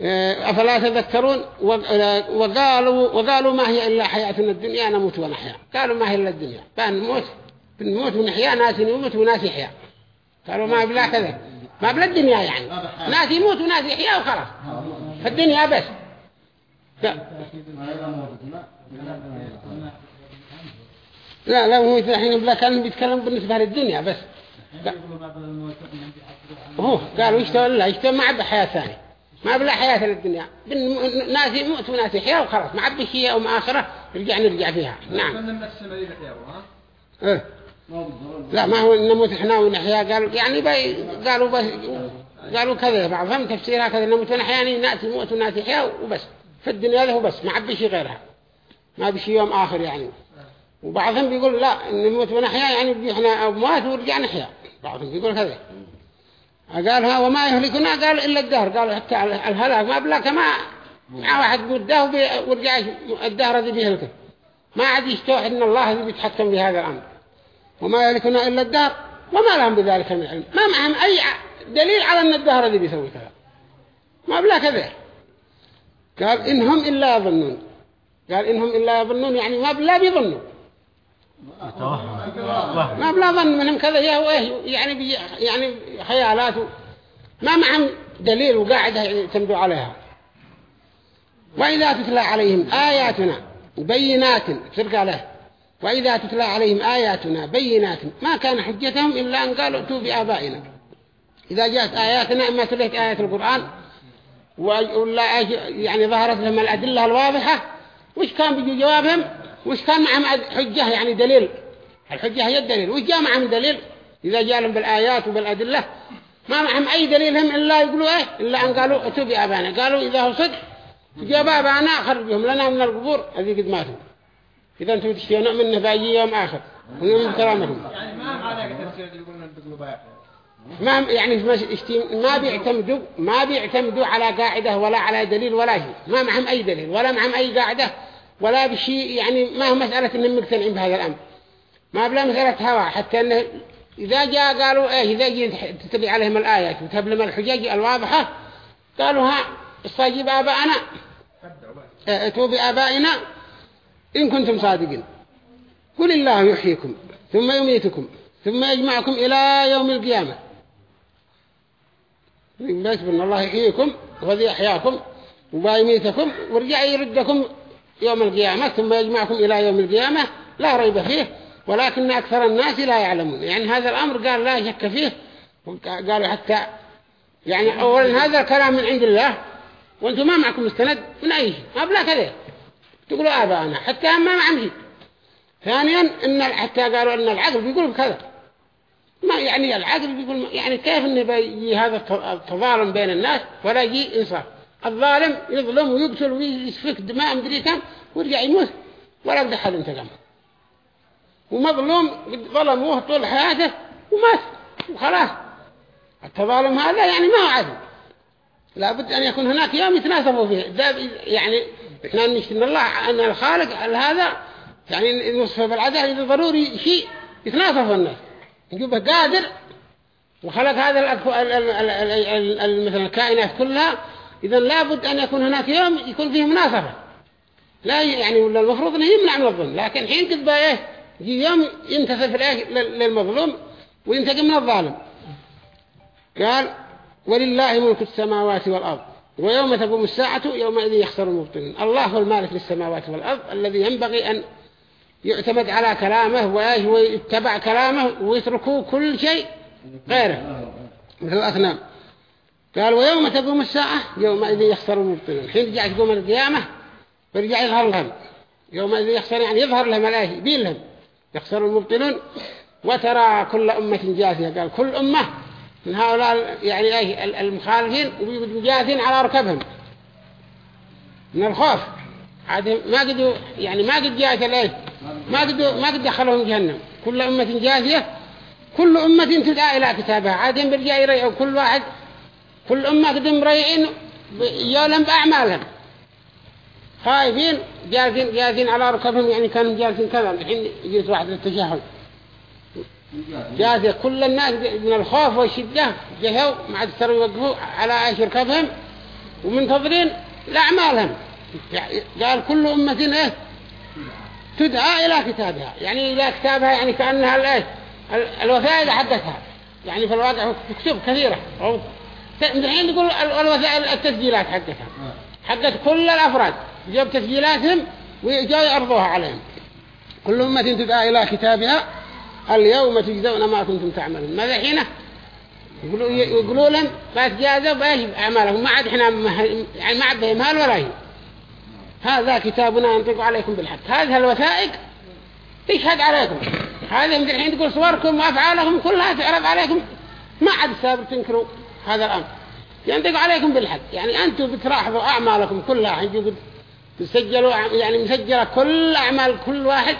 آه، أفلا تذكرون؟ وقالوا, وقالوا ما هي إلا حياتنا الدنيا نموت ونحيا. قالوا ما هي إلا الدنيا؟ بنموت بنموت ونحيا ناس يموت وناس يحيا. قالوا ما بلا كذا. ما بلا الدنيا يعني. ناس يموت وناس يحيا وخلاص. فالدنيا بس. لا. لا هو الحين بلا كان بيتكلم بالنسبة للدنيا بس. هو قالوا يشتغل الله يشتغل ما عبد حياة ثانية. ما بلا حياة للدنيا. ناس يموت وناس يحيا وخلاص. ما عبد شيء أو ما آخرة رجع نرجع فيها. نعم. إيه. لا ما هو نموت إحنا ونحيا قالوا يعني بي قالوا بس قالوا كذا بعضهم تفسيرها كذا نموت ونحيا يعني ناس يموت وناس يحيا وبس. في الدنيا له بس ما عبي شيء غيرها. ما بشي يوم آخر يعني. وبعضهم بيقول لا نموت ونحيا يعني إحنا أموات ورجع نحيا بعضهم بيقول كذا. قالها وما يهلكنا؟ قال إلا الدهر. قال حتى الهلاك ما بلا كما مع واحد مده ورجع الدهر ذي بيهلكه. ما عاد يستوحد إن الله ذي بيتحكم في هذا الأمر. وما يهلكنا إلا الدهر وما لهم بذلك من علم. ما معهم أي دليل على أن الدهر ذي بيسوي كذا. ما بلا كذا قال إنهم إلا يظنون. قال إنهم إلا يظنون يعني ما بلا بيظنوا. ما بلا ظن منهم كذا هو إيه يعني يعني خيالاته ما معهم دليل وقاعدة يعتمدوا عليها. وإذا تتلى عليهم آياتنا بينات ترجع له. وإذا تتلى عليهم آياتنا بينات ما كان حجتهم إلا أن قالوا اتوا بآبائنا. إذا جاءت آياتنا إما تليت آيات القرآن ولا يعني ظهرت لهم الأدلة الواضحة وش كان بيجوا جوابهم؟ وش كان معهم حجة يعني دليل؟ الحجة هي الدليل. وش جاء معهم دليل؟ إذا جاء لهم بالآيات وبالأدلة ما معهم أي دليل هم إلا يقولوا إيه؟ إلا أن قالوا اتوا بآبائنا. قالوا إذا هو صدق جاب آبائنا خرجهم لنا من القبور. هذه قد ماتوا إذا أنتم تشتيون منه باجي يوم آخر ونوم كرامهم يعني ما علاقة تفسير اللي قلنا الدقلوا بايع ما يعني ما بيعتمدوا ما بيعتمدوا على قاعدة ولا على دليل ولا شيء. ما معهم أي دليل ولا معهم أي قاعدة ولا بشيء. يعني ما هو مسألة إنهم مقتنعين بهذا الأمر. ما بلا مسألة هوا. حتى إنه إذا جاء قالوا إيه إذا جي تتبع عليهم الآيات وتبلم الحجاج الواضحة قالوا ها استجيب آباءنا. اتوا بآبائنا. إن كنتم صادقين. قل الله يحييكم ثم يميتكم ثم يجمعكم إلى يوم القيامة. بس ان الله يحييكم وذي أحياكم ويميتكم ورجع يردكم يوم القيامة ثم يجمعكم إلى يوم القيامة لا ريب فيه ولكن أكثر الناس لا يعلمون. يعني هذا الأمر قال لا شك فيه قالوا حتى يعني أولا هذا الكلام من عند الله وأنتم ما معكم مستند من أي شيء. ما بلا كذا تقولوا آباءنا حتى ما معهم شيء ثانيا إن حتى قالوا أن العقل بيقول بكذا. ما يعني العقل بيقول يعني كيف إنه بيجي هذا التظالم بين الناس ولا يجي إنصاف؟ الظالم يظلم ويقتل ويسفك دماء مدري كم ويرجع يموت. ولا يقدر حد انتقام ومظلوم ظلموه طول حياته ومات. وخلاص. التظالم هذا يعني ما هو عدل. لابد أن يكون هناك يوم يتناسبوا فيه. يعني إحنا نشتن الله أن الخالق هذا يعني نصف بالعدل إذا ضروري شيء يتناسب الناس. يجيبه قادر. وخلق هذا مثلا الكائنات كلها. إذا لابد أن يكون هناك يوم يكون فيه مناسبة لا يعني ولا المفروض أنه يمنع من الظلم. لكن حين بقى إيه يوم ينتصف للمظلوم وينتقم من الظالم. قال ولله ملك السماوات والأرض. ويوم تقوم الساعة يومئذ يخسر المبطلون الله هو المالك للسماوات والأرض الذي ينبغي أن يعتمد على كلامه ويتبع كلامه ويتركوا كل شيء غيره. مثل الأثنام قال ويوم تقوم الساعة يومئذ يخسر المبطلون حين رجع تقوم القيامة ويرجع يظهر لهم. يومئذ يخسر يعني يظهر لهم الآية يبين لهم. يخسر المبطلون. وترى كل أمة جاثية. قال كل أمة من هؤلاء يعني أيه المخالفين جاثين على ركبهم. من الخوف. عاد ما قدوا يعني ما قد جاءت الايه ما قد ما قد دخلهم جهنم. كل أمة جاثية كل أمة تدعى إلى كتابها. عاد برجع يريعوا كل واحد كل أمة قد مريعين يولم بأعمالهم. خايفين جالسين جالسين على ركبهم. يعني كانوا جالسين كذا. الحين يجلس واحد للتشهد. جالس كل الناس من الخوف والشدة جهوا ما عاد صاروا يوقفوا على عيش ركبهم ومنتظرين لأعمالهم قال كل أمة إيه؟ تدعى إلى كتابها. يعني إلى كتابها يعني كأنها الإيه الوثائق حقتها يعني في الواقع كتب كثيرة. الحين يقول الوثائق التسجيلات حقتها. حقت كل الأفراد. جاب تسجيلاتهم ويجوا يعرضوها عليهم. كل أمة تدعى إلى كتابها. اليوم تجزون ما كنتم تعملون. ماذا حينه؟ يقولوا لهم لا تجازوا بأيش أعمالهم. ما عاد إحنا يعني ما عاد بهم هال ولا هي. هذا كتابنا ينطق عليكم بالحق. هذه الوثائق تشهد عليكم. هذه من الحين تقول صوركم وأفعالكم كلها تعرض عليكم. ما عاد سابر تنكروا هذا الأمر. ينطق عليكم بالحق. يعني أنتم بتلاحظوا أعمالكم كلها. حين تسجلوا يعني مسجلة كل أعمال كل واحد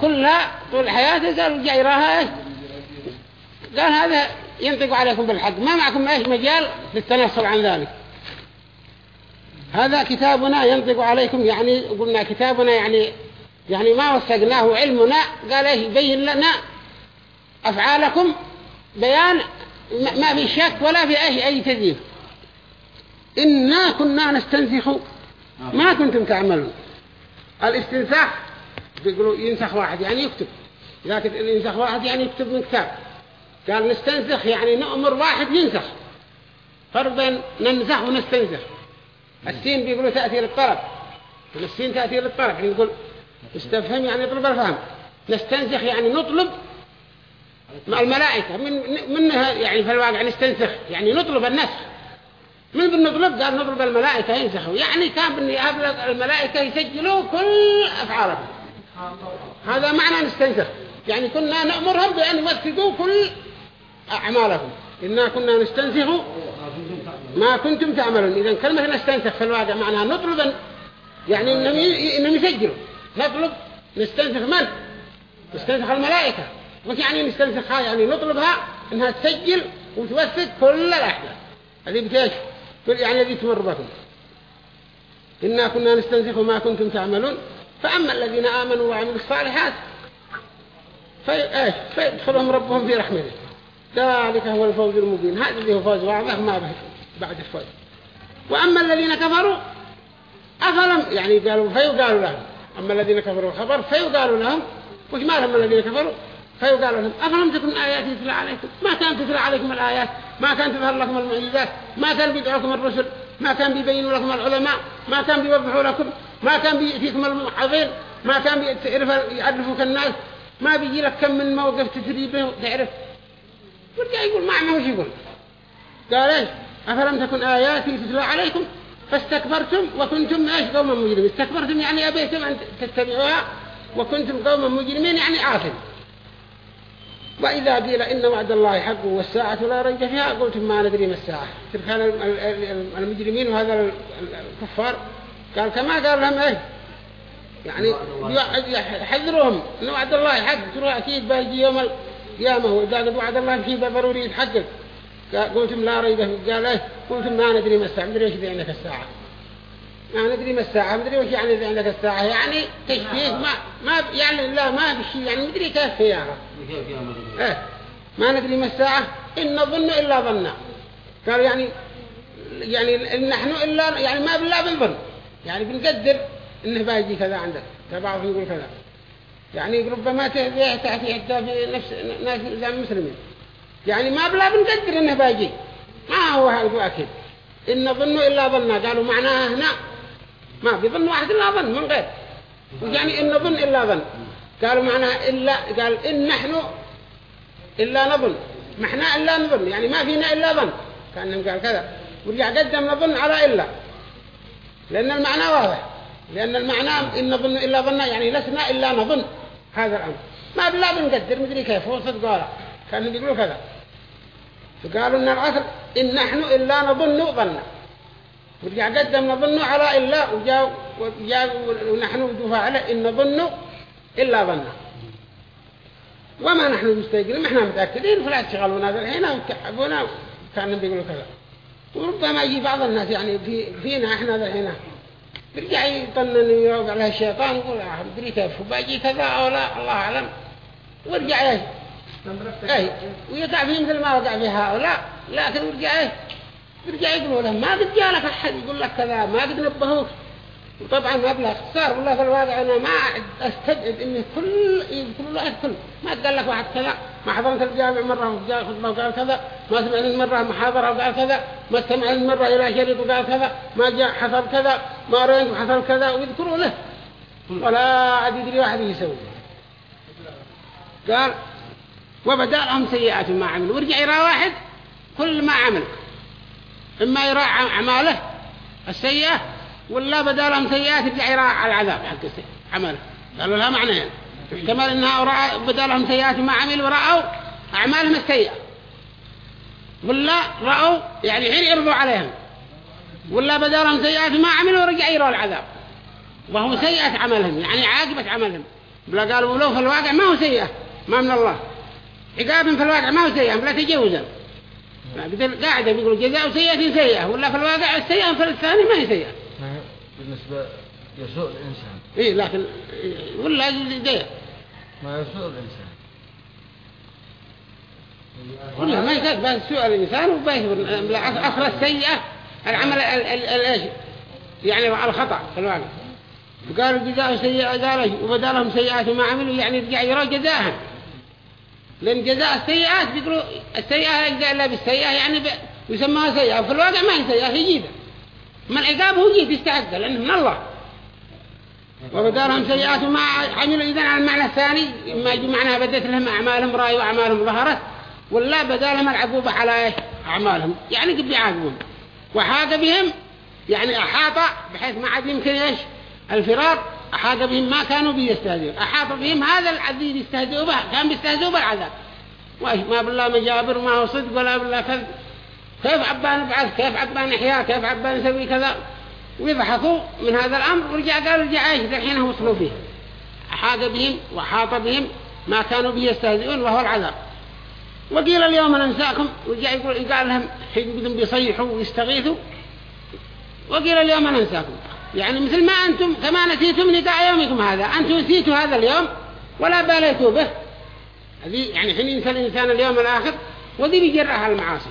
كلها طول حياته قال جاي يراها إيش قال هذا ينطق عليكم بالحق. ما معكم إيش مجال للتنصل عن ذلك. هذا كتابنا ينطق عليكم يعني قلنا كتابنا يعني يعني ما وثقناه علمنا. قال إيش يبين لنا أفعالكم. بيان ما في شك ولا في أي أي تذييف إنا كنا نستنسخ. ما كنتم تعملون. الاستنساخ بيقولوا ينسخ واحد يعني يكتب. لكن ينسخ واحد يعني يكتب من كتاب. قال نستنسخ يعني نأمر واحد ينسخ. فرق بين ننزح ونستنزح. السين بيقولوا تأتي للطلب السين تأتي للطلب يعني يقول استفهم يعني يطلب الفهم نستنسخ يعني نطلب الملائكة. من منها يعني في الواقع نستنسخ. يعني نطلب النسخ. من بنطلب؟ قال نطلب الملائكة ينسخوا. يعني كان بني الملائكة يسجلوا كل أفعالهم. هذا معنى نستنسخ يعني كنا نأمرهم بأن يوثقوا كل أعمالهم. إنا كنا نستنسخ ما كنتم تعملون. إذا كلمة نستنسخ في الواقع معناها نطلب يعني إنهم يسجلوا. نطلب نستنسخ من؟ نستنسخ الملائكة. وش يعني نستنسخها يعني نطلبها إنها تسجل وتوثق كل الأحداث. هذه بتاش يعني هذه تمر بكم. إنا كنا نستنسخ ما كنتم تعملون. فأما الذين آمنوا وعملوا الصالحات فيدخلهم ربهم في رحمته. ذلك هو الفوز المبين. هذا هو فوز واضح ما به بعد الفوز وأما الذين كفروا أفلم؟ يعني قالوا فيقالوا لهم. أما الذين كفروا خبر فيقالوا لهم. وش ما لهم الذين كفروا؟ فيقالوا لهم أفلم تكن آيات تتلى عليكم؟ ما كان تتلى عليكم الآيات ما كان تظهر لكم المعجزات ما كان بيدعوكم الرسل ما كان بيبينوا لكم العلماء ما كان بيوضحوا لكم ما كان بيأتيكم المحاضين ما كان بيعرف يعرفوك الناس ما بيجي لك كم من موقف تدريبه تعرف. ورجع يقول ما عمه يقول؟ قال إيش؟ أفلم تكن آياتي تتلى عليكم؟ فاستكبرتم وكنتم إيش؟ قوما مجرمين. استكبرتم يعني أبيتم أن تتبعوها وكنتم قوما مجرمين يعني عاصم وإذا قيل إن وعد الله حق والساعة لا ريب فيها قلتم ما ندري ما الساعة. تلك المجرمين وهذا الكفار قال كما قال لهم إيه؟ يعني يحذرهم. إن وعد الله حق ترى أكيد بيجي يوم القيامة وإذا قد وعد الله فيه ضروري يتحقق قلتم لا ريب قال إيه؟ قلتم ما ندري ما الساعة. مدري إيش عندك الساعة. ما ندري ما الساعة. مدري وش يعني عندك الساعة. يعني تشبيه ما ما يعني لا ما بشيء يعني مدري كيف هي إيه. ما ندري ما الساعة. إن نظن إلا ظنا. قال يعني يعني نحن إلا يعني ما بالله بالظن. يعني بنقدر إنه باجي كذا عندك بعضهم يقول كذا. يعني ربما تأتي حتى في نفس ناس زي المسلمين يعني ما بلا بنقدر إنه باجي ما هو هذا أكيد إن نظن إلا ظنا قالوا معناها هنا. ما بيظن واحد إلا ظن من غير. يعني إن نظن إلا ظن. قالوا معناها إلا قال إن نحن إلا نظن. ما إحنا إلا نظن. يعني ما فينا إلا ظن. كأنهم قال كذا. ورجع قدم نظن على إلا. لأن المعنى واضح. لأن المعنى إن نظن إلا ظن يعني لسنا إلا نظن هذا الأمر. ما بالله بنقدر مدري كيف. هو صدق قال كانوا بيقولوا كذا. فقالوا إن الأصل إن نحن إلا نظن ظن. ورجع قدم نظن على إلا وجاء وجاء ونحن وجوها على إن نظن إلا ظن. وما نحن مستيقنين إحنا متأكدين. فلا تشغلونا الحين وتحبونا كانوا بيقولوا كذا. وربما يجي بعض الناس يعني في فينا إحنا الحين برجع يطنني ويوقع عليها الشيطان يقول آه مدري كيف وباجي كذا أو لا الله أعلم. ورجع إيه؟ إيه ويقع فيه مثل ما وقع في هؤلاء لكن ورجع إيه؟ برجع يقولوا له ما قد جالك أحد يقول لك كذا ما قد نبهوك. وطبعا مبلغ صار والله في الواقع أنا ما أستبعد إن كل كل واحد كل. ما قال لك واحد كذا ما حضرت الجامع مرة وجاء خطبة وقال كذا ما سمعنا مرة محاضرة وقال كذا ما استمعنا مرة إلى شريط وقال كذا ما جاء حصل كذا ما رأيت وحصل كذا ويذكروا له. ولا عاد يدري واحد يسوي. قال وبدأ لهم سيئات ما عملوا ورجع يرى واحد كل ما عمل. إما يرى أعماله السيئة ولا بدالهم سيئات يرجع يرى على العذاب حق عمله قالوا لها معنى. احتمال إنها بدالهم سيئات ما عملوا ورأوا أعمالهم السيئة. ولا رأوا يعني حين يرضوا عليهم. ولا بدالهم سيئات ما عملوا ورجع يروا العذاب. وهو سيئة عملهم يعني عاقبة عملهم. بلا قالوا لو في الواقع ما هو سيئة ما من الله. عقاب في الواقع ما هو سيئة بلا تجوزا قاعدة بيقولوا جزاء سيئة سيئة ولا في الواقع السيئة في الثاني ما هي سيئة. بالنسبة يسوء الإنسان. إيه لكن ولا ده؟ ما يسوء الإنسان. ولا ما يقال بس سوء الإنسان وبس أصل السيئة العمل الإيش يعني الخطأ في الواقع فقالوا جزاء سيئة قال وبدالهم سيئات ما عملوا يعني يرجع يرى جزاءهم لأن جزاء السيئات بيقولوا السيئة يجزاء إلا بالسيئة يعني يسمىها سيئة. وفي الواقع ما هي سيئة هي جيدة. ما العقاب هو جيد يستحق لأنه من الله. وبدارهم سيئات ما حملوا إذن على المعنى الثاني ما يجي معناها بدت لهم أعمالهم رأي وأعمالهم ظهرت ولا بدالهم العقوبة على أعمالهم. يعني قد يعاقبون وحاق بهم يعني أحاط بحيث ما عاد يمكن إيش؟ الفرار. أحاط بهم ما كانوا بيستهزئون. أحاط بهم هذا العذيب يستهزئوا به كان بيستهزئوا بالعذاب ما بالله مجابر ما هو صدق ولا بالله كذب. كيف عبان نبعث كيف عبان نحيا كيف عبان نسوي كذا؟ ويضحكوا من هذا الأمر. ورجع قالوا رجع إيش؟ الحين وصلوا فيه. أحاط بهم وحاط بهم ما كانوا به يستهزئون وهو العذاب. وقيل اليوم ننساكم ورجع يقول قال لهم حين بيصيحوا ويستغيثوا وقيل اليوم ننساكم يعني مثل ما أنتم كما نسيتم لقاء يومكم هذا. أنتم نسيتوا هذا اليوم ولا باليتوا به. هذه يعني حين ينسى الإنسان اليوم الآخر وذي بيجرها المعاصي.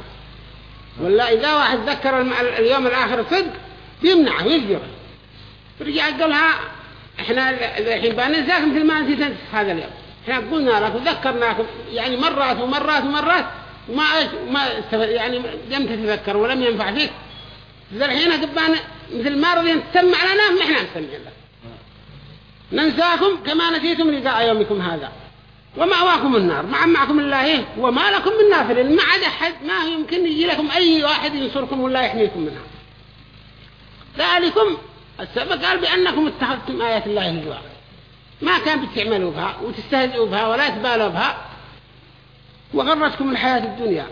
ولا إذا واحد ذكر اليوم الآخر صدق بيمنعه ويجبره رجع قالها إحنا الحين بننساكم مثل ما نسيت هذا اليوم. إحنا قلنا لك وذكرناكم يعني مرات ومرات ومرات وما ما يعني لم تتذكر ولم ينفع فيك. الحين قبان مثل ما رضي تسمع لنا ما إحنا نسمع لك. ننساكم كما نسيتم لقاء يومكم هذا. ومأواكم النار. مع معكم الله وما لكم من نافر ما عاد أحد ما يمكن يجي لكم أي واحد ينصركم ولا يحميكم منها. ذلكم السبب قال بأنكم اتخذتم آيات الله هزوا. ما كان بتعملوا بها وتستهزئوا بها ولا تبالوا بها. وغرتكم الحياة الدنيا.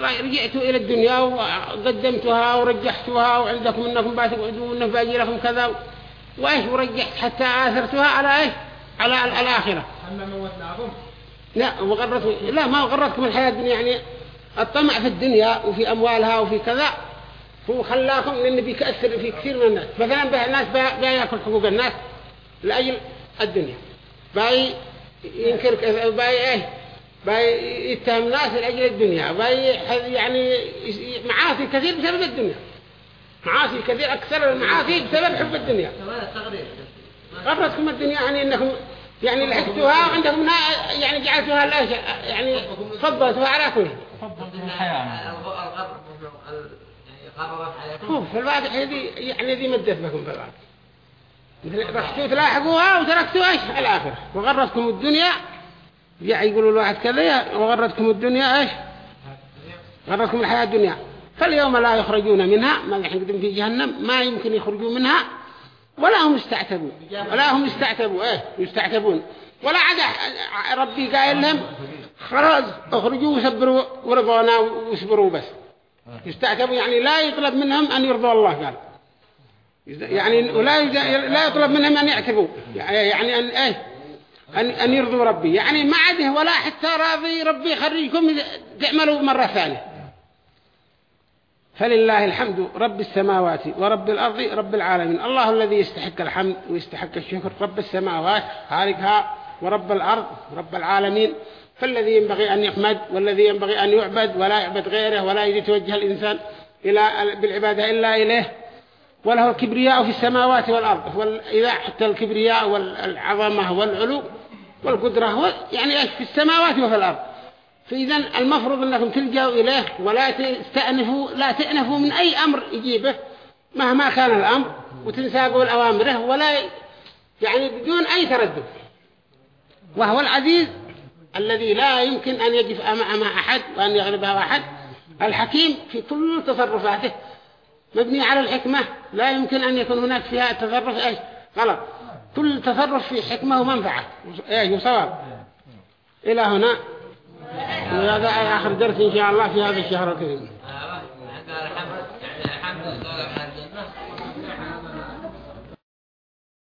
رجعتوا إلى الدنيا وقدمتها ورجحتها وعندكم إنكم باتقعدوا وإنه باجي لكم كذا. وإيش؟ ورجحت حتى آثرتها على إيش؟ على الآخرة. أما لا وغرتكم لا ما غرتكم الحياة الدنيا يعني الطمع في الدنيا وفي أموالها وفي كذا. هو خلاكم لأنه بيكأثر في كثير من الناس. مثلا به الناس باي يأكل حقوق الناس لأجل الدنيا. باي ينكر باي إيه باي يتهم الناس لأجل الدنيا. باي يعني معاصي كثير بسبب الدنيا. معاصي كثير أكثر المعاصي بسبب حب الدنيا. غرتكم الدنيا يعني إنكم يعني لحقتوها وعندكم منها يعني جعلتوها الأشياء يعني فضلتوها على كل. هو في الواقع هذه يعني ذي مدت لكم في الواقع رحتوا تلاحقوها وتركتوا إيش؟ الآخر وغرتكم الدنيا. يعني يقولوا الواحد كذا وغرتكم الدنيا إيش؟ غرتكم الحياة الدنيا. فاليوم لا يخرجون منها ما قدم في جهنم ما يمكن يخرجوا منها. ولا هم يستعتبون ولا هم يستعتبوا إيه؟ يستعتبون. ولا عاد ربي قايل لهم خلاص اخرجوا وسبروا ورضونا واسبروا بس. يستعتبوا يعني لا يطلب منهم أن يرضوا الله قال. يعني ولا لا يطلب منهم أن يعتبوا. يعني أن إيه؟ أن, أن يرضوا ربي. يعني ما عده ولا حتى راضي ربي يخرجكم تعملوا مرة ثانية. فلله الحمد رب السماوات ورب الأرض رب العالمين. الله الذي يستحق الحمد ويستحق الشكر رب السماوات خالقها ورب الأرض رب العالمين. فالذي ينبغي أن يحمد والذي ينبغي أن يعبد ولا يعبد غيره ولا يتوجه الإنسان إلى بالعبادة إلا إليه. وله الكبرياء في السماوات والأرض إذا حتى الكبرياء والعظمة والعلو والقدرة يعني في السماوات وفي الأرض. فإذا المفروض أنكم تلجأوا إليه ولا تستأنفوا لا تأنفوا من أي أمر يجيبه مهما كان الأمر وتنساقوا الأوامره ولا يعني بدون أي تردد. وهو العزيز الذي لا يمكن أن يجف أمام أحد وأن يغلبها أحد. الحكيم في كل تصرفاته. مبني على الحكمة. لا يمكن أن يكون هناك فيها تصرف إيش؟ غلط. كل تصرف في حكمة ومنفعة. إيش؟ وصواب. إلى هنا. هذا آخر درس إن شاء الله في هذا الشهر الكريم آه، يعني الحمد لله.